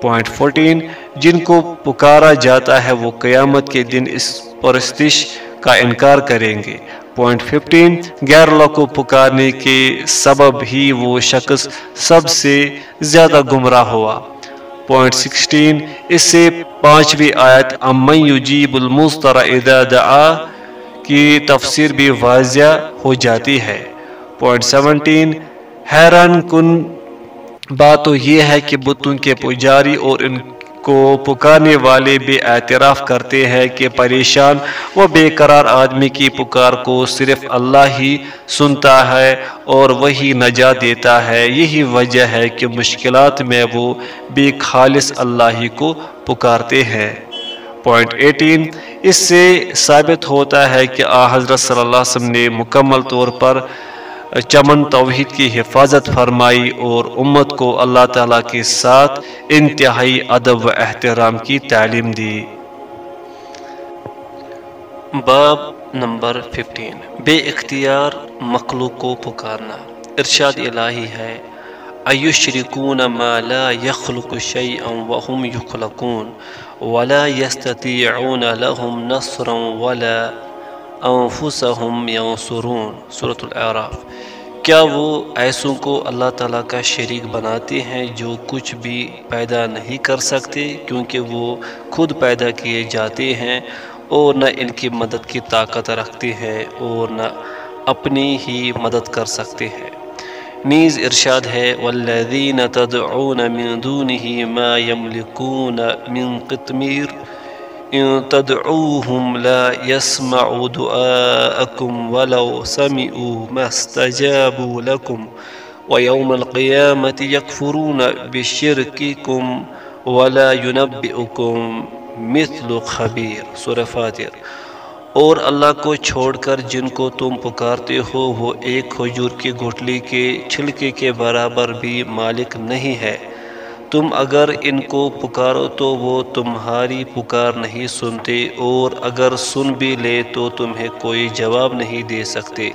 پوائنٹ فورٹین جن کو پکارا جاتا ہے وہ قیامت کے دن اس پرستش کا انکار کریں گے۔ پوائنٹ ففٹین غیر اللہ کو پکارنے کے سبب ہی وہ شخص سب سے زیادہ گمراہ ہوا۔ پوائنٹ سکسٹین اس سے پانچویں آیت، امن یجیب المستر اذا دعا کی تفسیر بھی واضح ہو جاتی ہے۔ پوائنٹ سیونٹین، حیران کن بات تو یہ ہے کہ بتوں کے پجاری اور ان کو پکارنے والے بے اعتراف کرتے ہیں کہ پریشان و بے قرار آدمی کی پکار کو صرف اللہ ہی سنتا ہے اور وہی نجات دیتا ہے۔ یہی وجہ ہے کہ مشکلات میں وہ بے خالص اللہ ہی کو پکارتے ہیں۔ پوائنٹ ایٹین، اس سے ثابت ہوتا ہے کہ آ حضرت صلی اللہ علیہ وسلم نے مکمل طور پر چمن توحید کی حفاظت فرمائی اور امت کو اللہ تعالیٰ کے ساتھ انتہائی ادب و احترام کی تعلیم دی۔ باب نمبر 15 بے اختیار مخلوق کو پکارنا۔ ارشاد الہی ہے۔ ایشرکون ما لا يخلق شيئا وهم يخلقون ولا يستطيعون لهم نصرا ولا انفسهم ينصرون، سورة الاعراف کیا وہ ایسوں کو اللہ تعالیٰ کا شریک بناتے ہیں جو کچھ بھی پیدا نہیں کر سکتے کیونکہ وہ خود پیدا کیے جاتے ہیں اور نہ ان کی مدد کی طاقت رکھتے ہیں اور نہ اپنی ہی مدد کر سکتے ہیں۔ نیز ارشاد ہے والذین تدعون من دونه ما يملكون من قطمیر ان تدعوهم لا يسمعوا دعاءكم ولو سمعوا ما استجابوا لكم ويوم القيامة يكفرون بشرككم ولا ينبئكم مثل خبیر سورہ فاتر اور اللہ کو چھوڑ کر جن کو تم پکارتے ہو، وہ ایک کھجور کی گھٹلی کے چھلکے کے برابر بھی مالک نہیں ہے۔ تم اگر ان کو پکارو تو وہ تمہاری پکار نہیں سنتے اور اگر سن بھی لے تو تمہیں کوئی جواب نہیں دے سکتے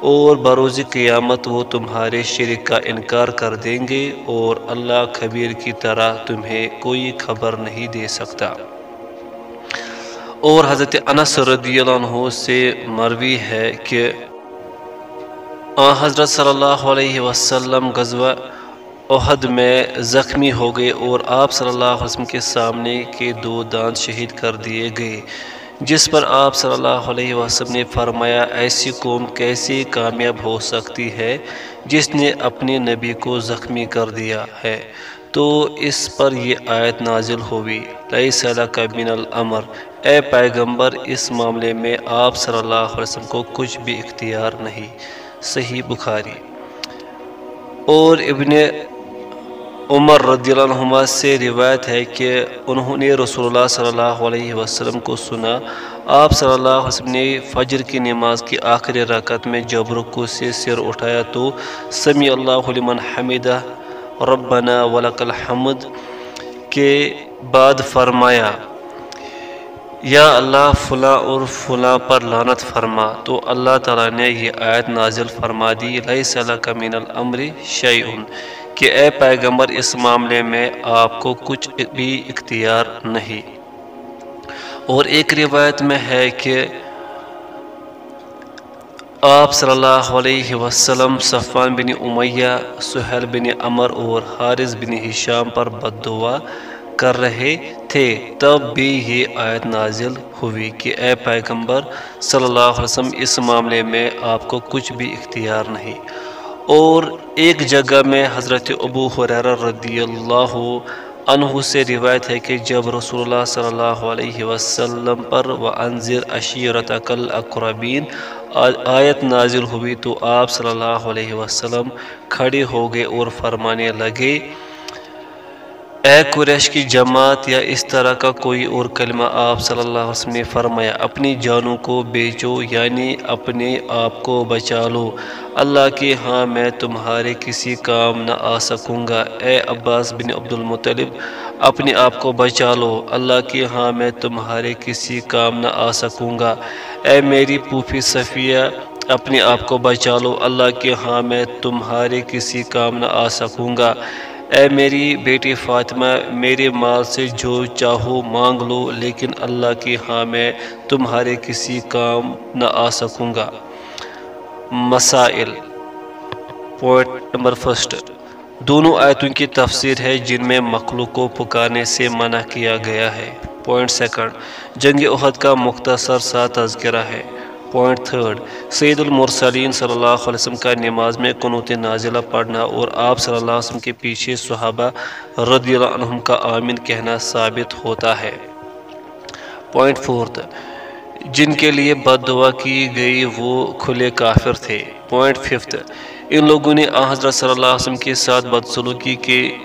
اور بروز قیامت وہ تمہارے شرک کا انکار کر دیں گے اور اللہ خبیر کی طرح تمہیں کوئی خبر نہیں دے سکتا۔ اور حضرت انس رضی اللہ عنہ سے مروی ہے کہ حضرت صلی اللہ علیہ وسلم غزوہ عہد میں زخمی ہو گئے اور آپ صلی اللہ علیہ وسلم کے سامنے کے دو دانت شہید کر دیے گئے، جس پر آپ صلی اللہ علیہ وسلم نے فرمایا، ایسی قوم کیسے کامیاب ہو سکتی ہے جس نے اپنے نبی کو زخمی کر دیا ہے؟ تو اس پر یہ آیت نازل ہوئی لئی صلاح کا بن العمر اے پیغمبر، اس معاملے میں آپ صلی اللہ علیہ وسلم کو کچھ بھی اختیار نہیں۔ صحیح بخاری۔ اور ابن عمر رضی اللہ عنہ سے روایت ہے کہ انہوں نے رسول اللہ صلی اللہ علیہ وسلم کو سنا۔ آپ صلی اللہ علیہ وسلم نے فجر کی نماز کی آخری رکعت میں جب رکو سے سر اٹھایا تو سمی اللہ لمن حمیدہ ربنا ولک الحمد کے بعد فرمایا، یا اللہ فلاں اور فلاں پر لانت فرما۔ تو اللہ تعالیٰ نے یہ آیت نازل فرما دی لیس لک من الامر شیئن کہ اے پیغمبر، اس معاملے میں آپ کو کچھ بھی اختیار نہیں۔ اور ایک روایت میں ہے کہ آپ صلی اللہ علیہ وسلم صفان بن امیہ، سہیل بن عمر اور حارث بن حشام پر بد دعا کر رہے تھے۔ تب بھی یہ آیت نازل ہوئی کہ اے پیغمبر، صلی اللہ علیہ وسلم، اس معاملے میں آپ کو کچھ بھی اختیار نہیں۔ اور ایک جگہ میں حضرت ابو حریرہ رضی اللہ عنہ سے روایت ہے کہ جب رسول اللہ صلی اللہ علیہ وسلم پر وَأَنزِرْ عَشِيرَتَكَ الْأَقْرَبِينَ آیت نازل ہوئی تو آپ صلی اللہ علیہ وسلم کھڑے ہو گئے اور فرمانے لگے اے قریش کی جماعت یا اس طرح کا کوئی اور کلمہ آپ صلی اللہ علیہ وسلم نے فرمایا، اپنی جانوں کو بیچو یعنی اپنے آپ کو بچا لو۔ اللہ کے ہاں میں تمہارے کسی کام نہ آ سکوں گا۔ اے عباس بن عبد المطلب اپنے آپ کو بچا لو۔ اللہ کے ہاں میں تمہارے کسی کام نہ آ سکوں گا۔ اے میری پوفی صفیہ، اپنے آپ کو بچا لو۔ اللہ کے ہاں میں تمہارے کسی کام نہ آ سکوں گا۔ اے میری بیٹی فاطمہ، میرے مال سے جو چاہو مانگ لو، لیکن اللہ کی ہاں میں تمہارے کسی کام نہ آ سکوں گا۔ مسائل۔ پوائنٹ نمبر فرسٹ دونوں آیتوں کی تفسیر ہے جن میں مخلوق کو پکانے سے منع کیا گیا ہے۔ پوائنٹ سیکنڈ جنگ احد کا مختصر سا تذکرہ ہے۔ پوائنٹ تھرڈ سید المرسلین صلی اللہ علیہ وسلم کا نماز میں قنوت نازلہ پڑھنا اور آپ صلی اللہ علیہ وسلم کے پیچھے صحابہ رضی اللہ عنہم کا آمین کہنا ثابت ہوتا ہے۔ پوائنٹ فورتھ جن کے لیے بد دعا کی گئی وہ کھلے کافر تھے۔ پوائنٹ ففتھ ان لوگوں نے حضرت صلی اللہ علیہ وسلم کے ساتھ بدسلوکی کے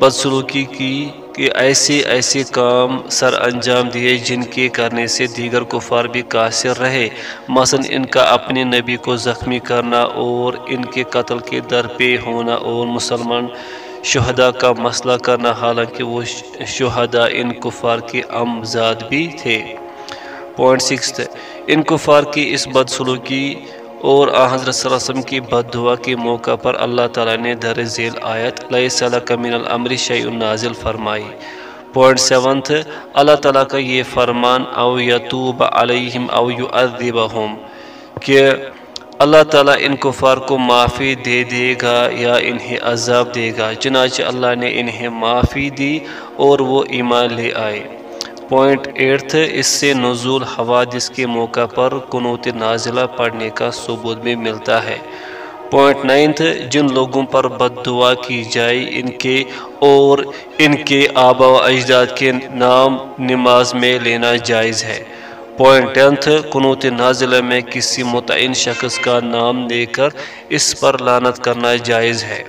بدسلوکی کی کہ ایسے ایسے کام سر انجام دیے جن کے کرنے سے دیگر کفار بھی قاصر رہے۔ مثلا ان کا اپنے نبی کو زخمی کرنا اور ان کے قتل کے در پہ ہونا اور مسلمان شہداء کا مسئلہ کرنا، حالانکہ وہ شہداء ان کفار کے امزاد بھی تھے۔ پوائنٹ سکس ان کفار کی اس بدسلوکی اور حضرت صلی اللہ علیہ وسلم کی بد دعا کے موقع پر اللہ تعالیٰ نے در ذیل آیت صلاح من العمر شعی النازل فرمائی۔ پوائنٹ سیونتھ اللہ تعالیٰ کا یہ فرمان، او یتوب علیہم او یعذبہم کہ اللہ تعالیٰ ان کفار کو معافی دے دے گا یا انہیں عذاب دے گا، چنانچہ اللہ نے انہیں معافی دی اور وہ ایمان لے آئے۔ پوائنٹ ایٹھ اس سے نزول حوادث کے موقع پر قنوت نازلہ پڑھنے کا ثبوت بھی ملتا ہے۔ پوائنٹ نائنتھ جن لوگوں پر بد دعا کی جائے ان کے اور ان کے آبا و اجداد کے نام نماز میں لینا جائز ہے۔ پوائنٹ ٹینتھ قنوت نازلہ میں کسی متعین شخص کا نام لے کر اس پر لانت کرنا جائز ہے۔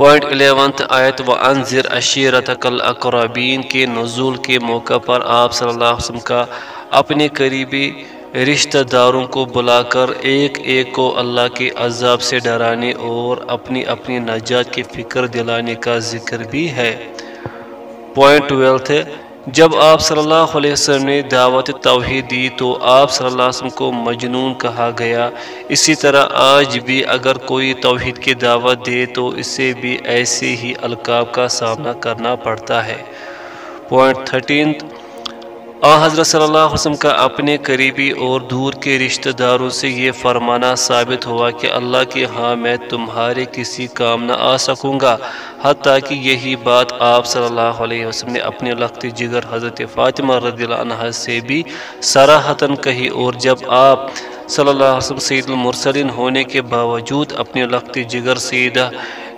پوائنٹ الیونتھ آیت و انضر عشیرت الاقربین کے نزول کے موقع پر آپ صلی اللہ علیہ وسلم کا اپنے قریبی رشتہ داروں کو بلا کر ایک ایک کو اللہ کے عذاب سے ڈرانے اور اپنی اپنی نجات کی فکر دلانے کا ذکر بھی ہے۔ پوائنٹ ٹویلتھ جب آپ صلی اللہ علیہ وسلم نے دعوت توحید دی تو آپ صلی اللہ علیہ وسلم کو مجنون کہا گیا۔ اسی طرح آج بھی اگر کوئی توحید کی دعوت دے تو اسے بھی ایسے ہی القاب کا سامنا کرنا پڑتا ہے۔ پوائنٹ تھرٹینتھ آ حضرت صلی اللہ علیہ وسلم کا اپنے قریبی اور دور کے رشتہ داروں سے یہ فرمانا ثابت ہوا کہ اللہ کے ہاں میں تمہارے کسی کام نہ آ سکوں گا، حتیٰ کہ یہی بات آپ صلی اللہ علیہ وسلم نے اپنے لخت جگر حضرت فاطمہ رضی اللہ عنہ سے بھی سراحتاً کہی۔ اور جب آپ صلی اللہ علیہ وسلم سید المرسلین ہونے کے باوجود اپنے لخت جگر سیدہ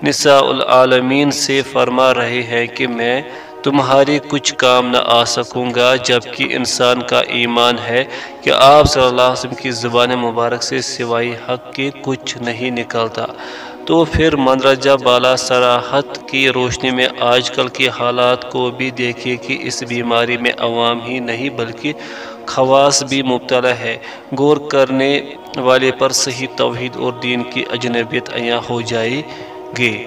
نساء العالمین سے فرما رہے ہیں کہ میں تمہاری کچھ کام نہ آ سکوں گا، جبکہ انسان کا ایمان ہے کہ آپ صلی اللہ علیہ وسلم کی زبان مبارک سے سوائے حق کے کچھ نہیں نکلتا۔ تو پھر مندرجہ بالا سراحت کی روشنی میں آج کل کے حالات کو بھی دیکھے کہ اس بیماری میں عوام ہی نہیں بلکہ خواص بھی مبتلا ہے۔ غور کرنے والے پر صحیح توحید اور دین کی اجنبیت عیاں ہو جائے گی۔